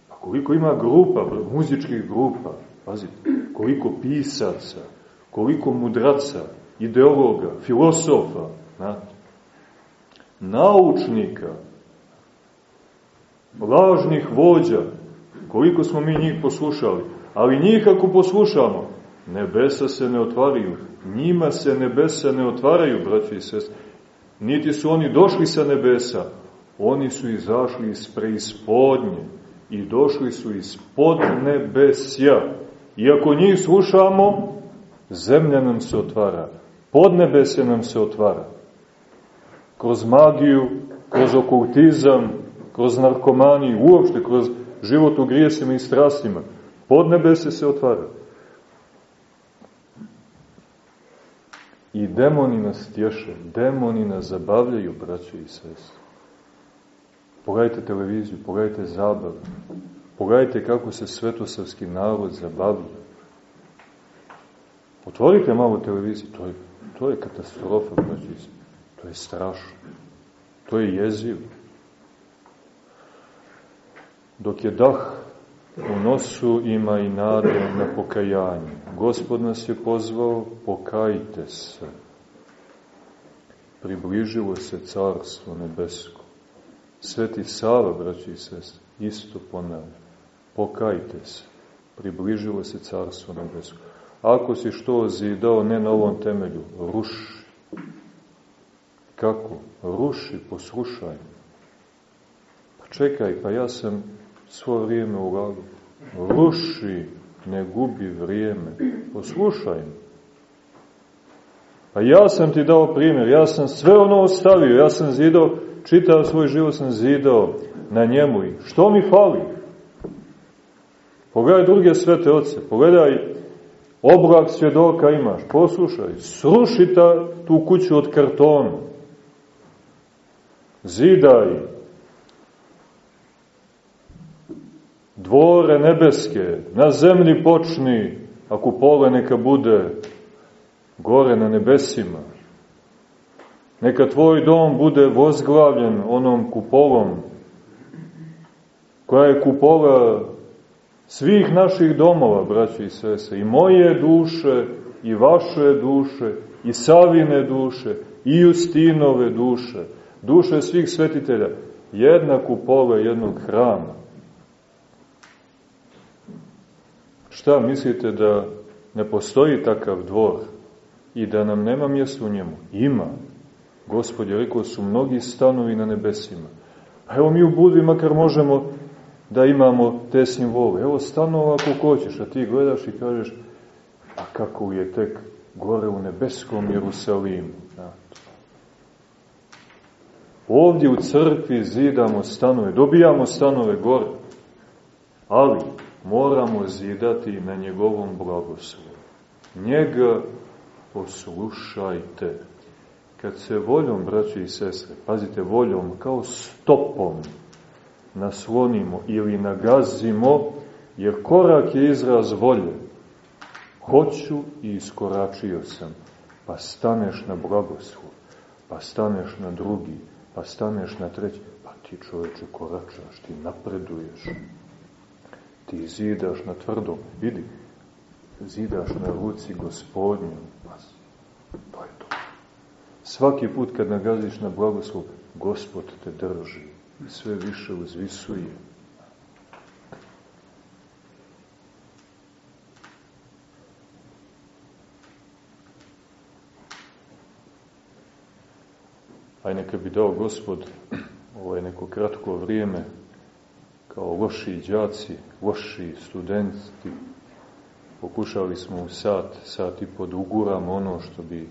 Speaker 2: A koliko ima grupa, muzičkih grupa, pazite, koliko pisaca, koliko mudraca, ideologa, filosofa, znate, naučnika, lažnih vođa, koliko smo mi njih poslušali, ali njih ako poslušamo, nebesa se ne otvaraju. Njima se nebesa ne otvaraju, braći i sest. Niti su oni došli sa nebesa, oni su izašli iz preispodnje i došli su iz podnebesja. I ako njih slušamo, zemlja nam se otvara, podnebesje nam se otvara. Kroz magiju, kroz okultizam, kroz narkomaniju, uopšte kroz život u grijesima i strastima, podnebesje se otvara. I demoni nas tješe, demoni nas zabavljaju, braćo i sest. Pogledajte televiziju, pogledajte zabavu, pogledajte kako se svetosavski narod zabavlja. Otvorite malo televiziju, to je, to je katastrofa, braćo i sest. To je strašno. To je jezivo. Dok je dah u nosu ima i nade na pokajanje. Gospod nas je pozvao, pokajte se. Približilo se carstvo nebesko. Sveti Sava, braći i sest, isto ponavlja. Pokajte se. Približilo se carstvo nebesko. Ako si što zidao, ne na ovom temelju, ruši. Kako? Ruši, poslušaj. Pa čekaj, pa ja sam svo vrijeme ulagao. Ruši, ne gubi vrijeme. Poslušaj me. Pa ja sam ti dao primjer, ja sam sve ono ostavio, ja sam zidao, čitav svoj život sam zidao na njemu što mi fali? Pogledaj druge svete oce, pogledaj oblak svjedoka imaš, poslušaj, sruši ta, tu kuću od kartona, zidaj, dvore nebeske, na zemlji počni, a kupole neka bude gore na nebesima. Neka tvoj dom bude vozglavljen onom kupolom, koja je kupola svih naših domova, braći i sese, i moje duše, i vaše duše, i Savine duše, i Justinove duše, duše svih svetitelja, jedna kupola jednog hrama. Šta mislite da ne postoji takav dvor i da nam nema mjesta u njemu? Ima. Gospod je rekao su mnogi stanovi na nebesima. A evo mi u Budvi makar možemo da imamo te simbole. Evo stanova ako hoćeš, a ti gledaš i kažeš a kako je tek gore u nebeskom Jerusalimu. Znate. Ovdje u crkvi zidamo stanove, dobijamo stanove gore, ali moramo zidati na njegovom blagoslovu. Njega poslušajte. Kad se voljom, braći i sestre, pazite, voljom kao stopom naslonimo ili nagazimo, jer korak je izraz volje. Hoću i iskoračio sam, pa staneš na blagoslov, pa staneš na drugi, pa staneš na treći, pa ti čoveče koračaš, ti napreduješ, ti zidaš na tvrdom, vidi, zidaš na ruci gospodnju, pa to je to. Svaki put kad nagaziš na blagoslov, gospod te drži sve više uzvisuje. Aj neka bi dao gospod ovo je neko kratko vrijeme kao loši đaci, loši studenti, pokušali smo u sat, sat i pod uguramo ono što bi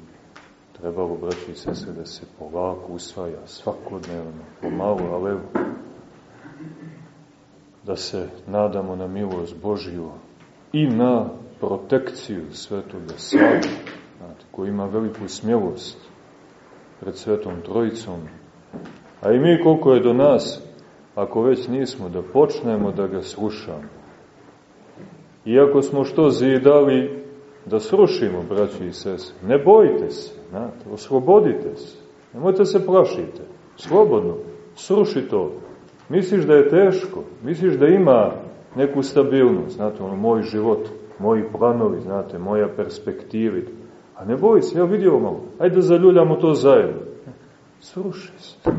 Speaker 2: trebalo, braći i sese, da se polako usvaja svakodnevno, pomalo, ali evo, da se nadamo na milost Božiju i na protekciju svetoga Sava, koji ima veliku smjelost pred svetom Trojicom, a i mi koliko je do nas, ako već nismo, da počnemo da ga slušamo. Iako smo što zidali, da srušimo, braći i sese. Ne bojte se, znate, oslobodite se. Nemojte se plašite. Slobodno, sruši to. Misliš da je teško, misliš da ima neku stabilnost, znate, ono, moj život, moji planovi, znate, moja perspektiva. A ne boj se, ja vidio malo, ajde da zaljuljamo to zajedno. Sruši se.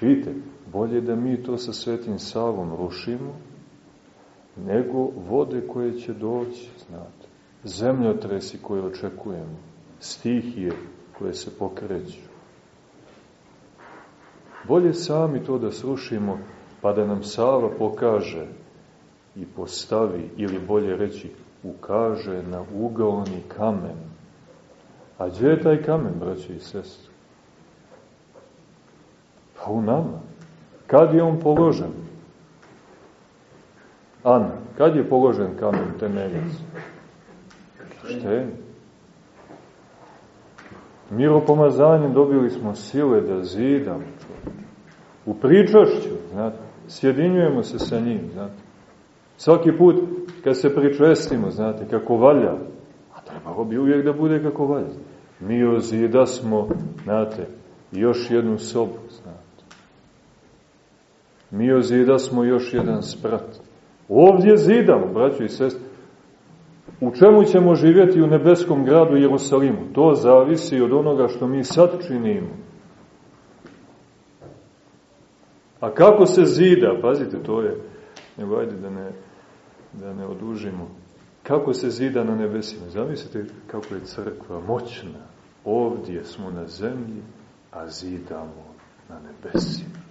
Speaker 2: Vidite, bolje da mi to sa Svetim Savom rušimo, nego vode koje će doći, znate zemljotresi koje očekujemo, stihije koje se pokreću. Bolje sami to da srušimo, pa da nam Sava pokaže i postavi, ili bolje reći, ukaže na ugaoni kamen. A gdje je taj kamen, braći i sestri? Pa u nama. Kad je on položen? Ana, kad je položen kamen temeljac? krštenju. Miropomazanjem dobili smo sile da zidamo U pričašću, znate, sjedinjujemo se sa njim, znate. Svaki put kad se pričestimo, znate, kako valja, a trebalo bi uvijek da bude kako valja. Mi ozida smo, znate, još jednu sobu, znate. Mi ozida smo još jedan sprat. Ovdje zidamo, braćo i sestri, U čemu ćemo živjeti u nebeskom gradu Jerusalimu? To zavisi od onoga što mi sad činimo. A kako se zida? Pazite, to je, nego ajde da ne, da ne odužimo. Kako se zida na nebesima? Zamislite kako je crkva moćna. Ovdje smo na zemlji, a zidamo na nebesima.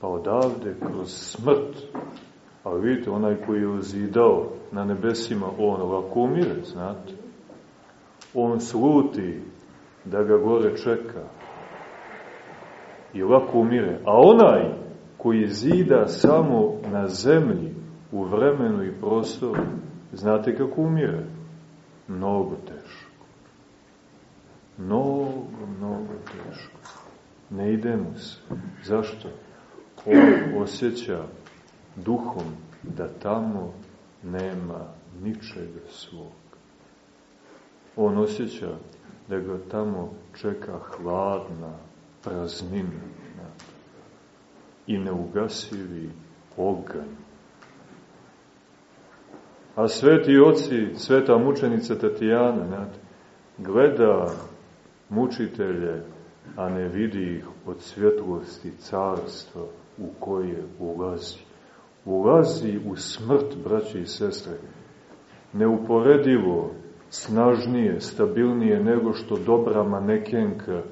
Speaker 2: Pa odavde kroz smrt A vidite, onaj koji je uzidao na nebesima, on ovako umire, znate. On sluti da ga gore čeka. I ovako umire. A onaj koji zida samo na zemlji, u vremenu i prostoru, znate kako umire? Mnogo teško. Mnogo, mnogo teško. Ne ide mu se. Zašto? On osjeća duhom da tamo nema ničega svog. On osjeća da ga tamo čeka hladna praznina. i neugasivi oganj. A sveti oci, sveta mučenica Tatijana, znate, gleda mučitelje, a ne vidi ih od svjetlosti carstva u koje ulazi. Ulazi u smrt, braći i sestre, neuporedivo snažnije, stabilnije nego što dobra manekenka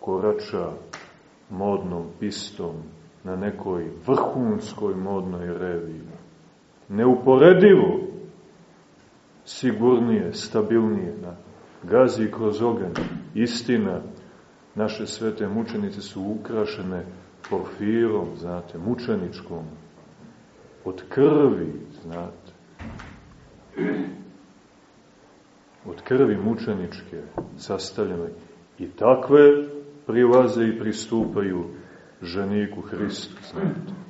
Speaker 2: korača modnom pistom na nekoj vrhunskoj modnoj reviji. Neuporedivo sigurnije, stabilnije, na gazi kroz ogen. Istina, naše svete mučenice su ukrašene porfirom, znate, mučeničkom, od krvi, znate. Od krvi mučeničke sastavljene. I takve prilaze i pristupaju ženiku Hristu, znate.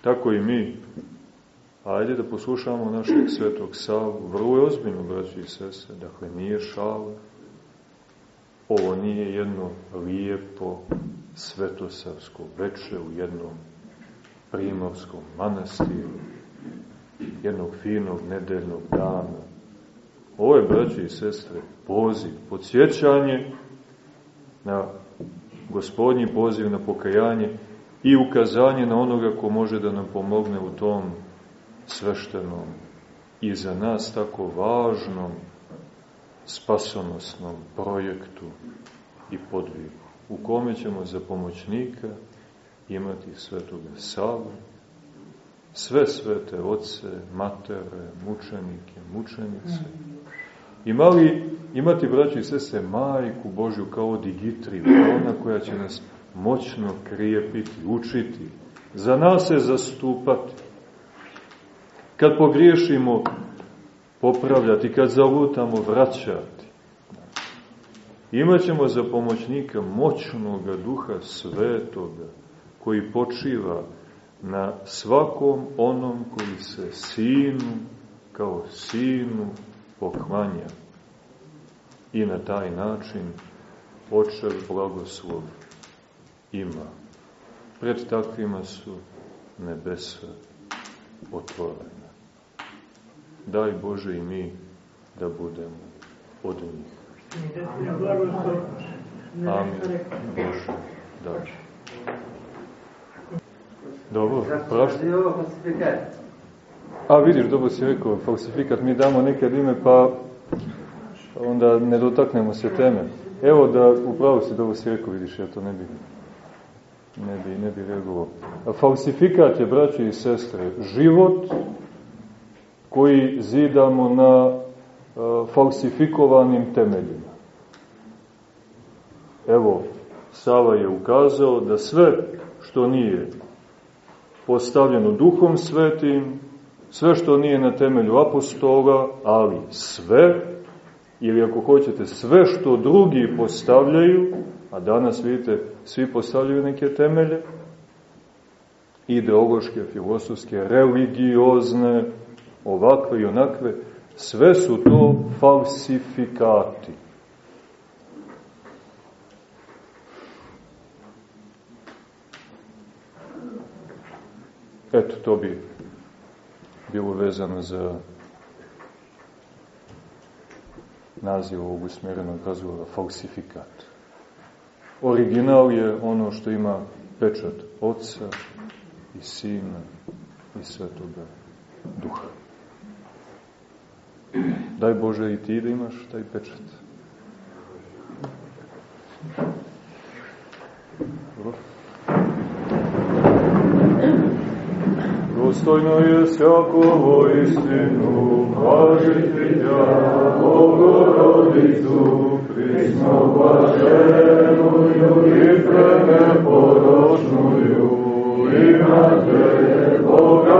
Speaker 2: Tako i mi. Ajde da poslušamo našeg svetog Savu. Vrlo je ozbiljno, braći i sese. Dakle, nije šala. Ovo nije jedno lijepo svetosavsko veče u jednom primorskom manastiru, jednog finog nedeljnog dana. Ovo je, braći i sestre, poziv, podsjećanje na gospodnji poziv na pokajanje i ukazanje na onoga ko može da nam pomogne u tom sveštenom i za nas tako važnom spasonosnom projektu i podvigu, u kome ćemo za pomoćnika imati svetoga Savu, sve svete oce, matere, mučenike, mučenice, imali, imati, braći i sese, majku Božju kao digitri, ona koja će nas moćno krijepiti, učiti, za nas se zastupati. Kad pogriješimo, popravljati, kad zalutamo, vraćati. Imaćemo za pomoćnika moćnog duha svetoga, koji počiva na svakom onom koji se sinu kao sinu poklanja. I na taj način očev blagoslov ima. Pred takvima su nebesa otvorena. Daj Bože i mi da budemo od njih. Amin. Bože, daj. Dobro, prašta. A vidiš, dobro si rekao, falsifikat, mi damo nekad ime, pa onda ne dotaknemo se teme. Evo da, upravo si dobro si rekao, vidiš, ja to ne bi ne bi, ne bi reagovao. Falsifikat je, braće i sestre, život koji zidamo na uh, falsifikovanim temeljima. Evo, Sava je ukazao da sve što nije postavljeno duhom svetim, sve što nije na temelju apostola, ali sve, ili ako hoćete sve što drugi postavljaju, a danas vidite, svi postavljaju neke temelje, ideološke, filosofske, religiozne, ovakve i onakve, sve su to falsifikati. Eto, to bi bilo vezano za naziv ovog usmjerenog razgovora, falsifikat. Original je ono što ima pečat Otca i Sina i Svetoga Duha. Daj Bože i ti da imaš taj pečat. Dobro. Dostojno je svakovo istinu, kažiti tja, Bogorodicu, prisno blaženuju i preneporočnuju, imate Boga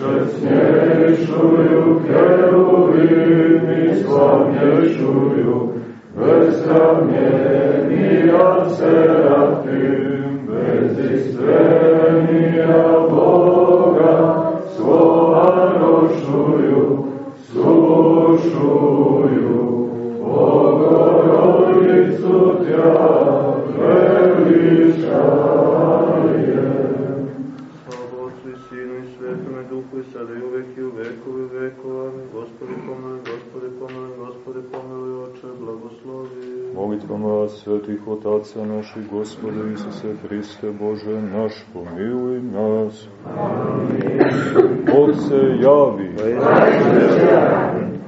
Speaker 2: Честнейшую Херувим и славнейшую, без сомнения Серафим, без истрения Бога, слова ношую, слушаю, Богородицу Тя величаю. Besramljenija serafim, bez istvenija Boga, slova nošuju, slušuju, Bogorodice, svetih otaca naših, Gospode Isuse Hriste Bože naš, pomiluj nas. Amin. Otce, javi. Amin.